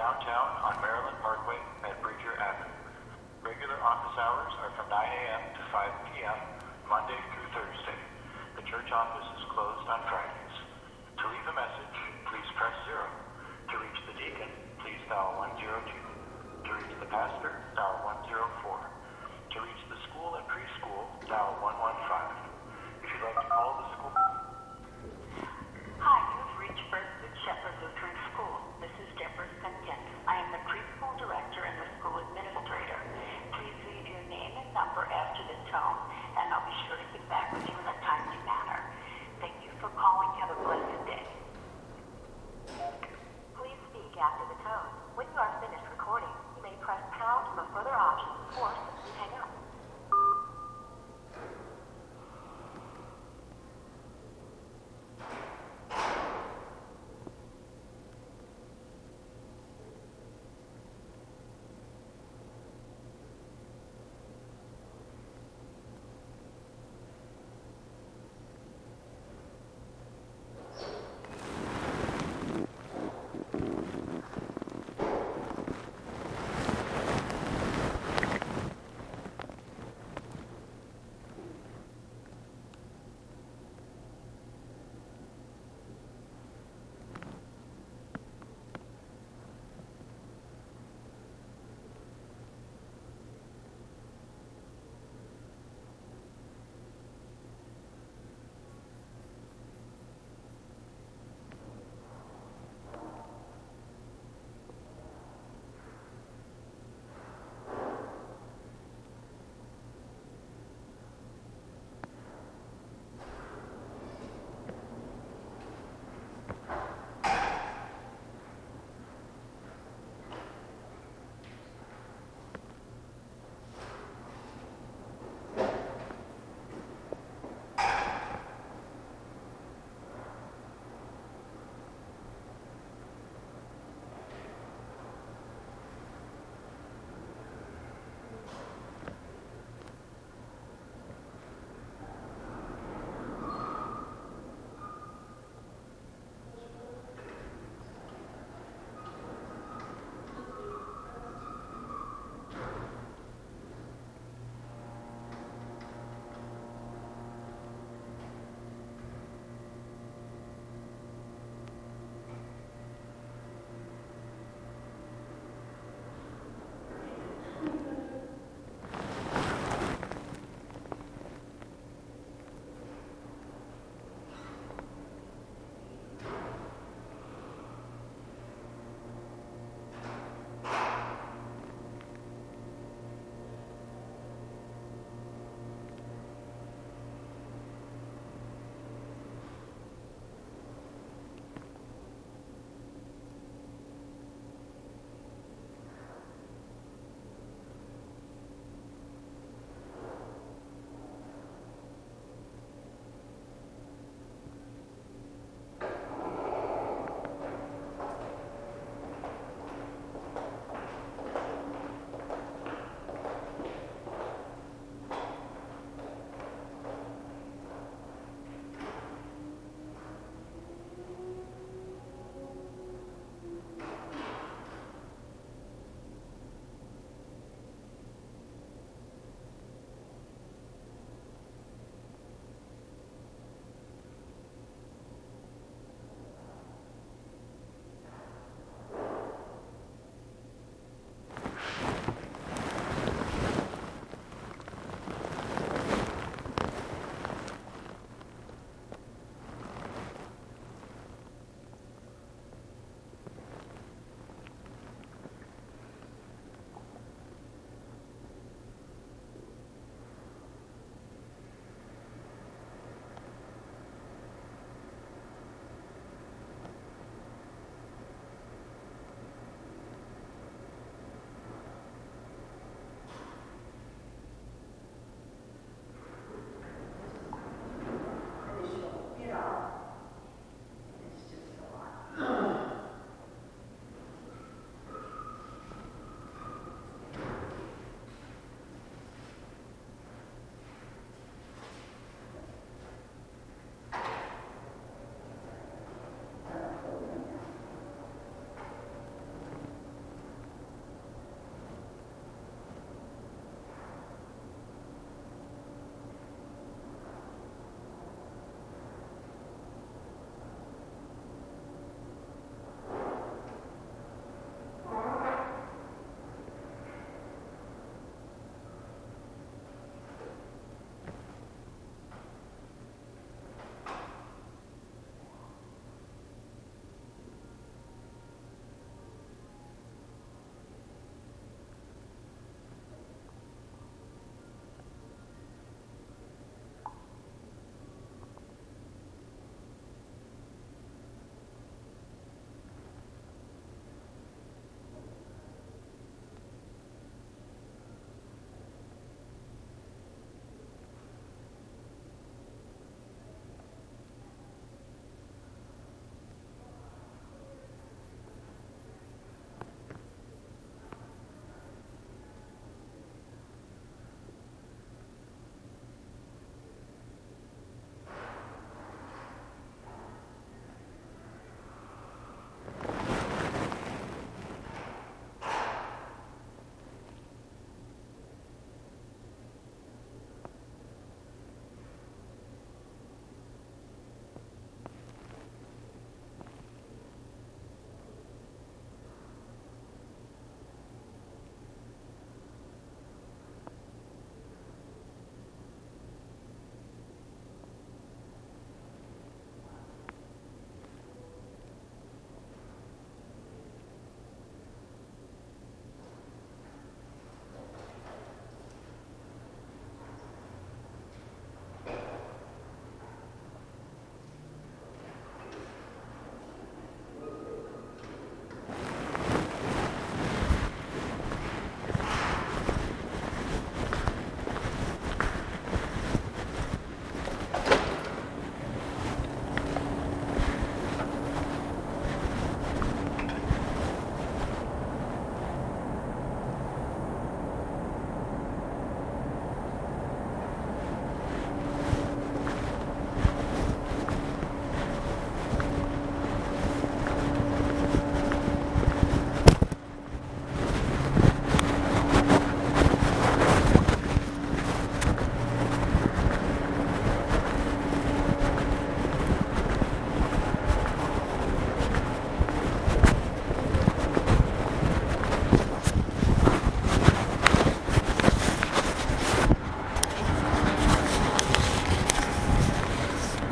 downtown on Maryland Parkway at Bridger Avenue. Regular office hours are from 9 a.m. to 5 p.m., Monday through Thursday. The church office is closed on Fridays. To leave a message, please press 0. To reach the deacon, please dial 102. To reach the pastor,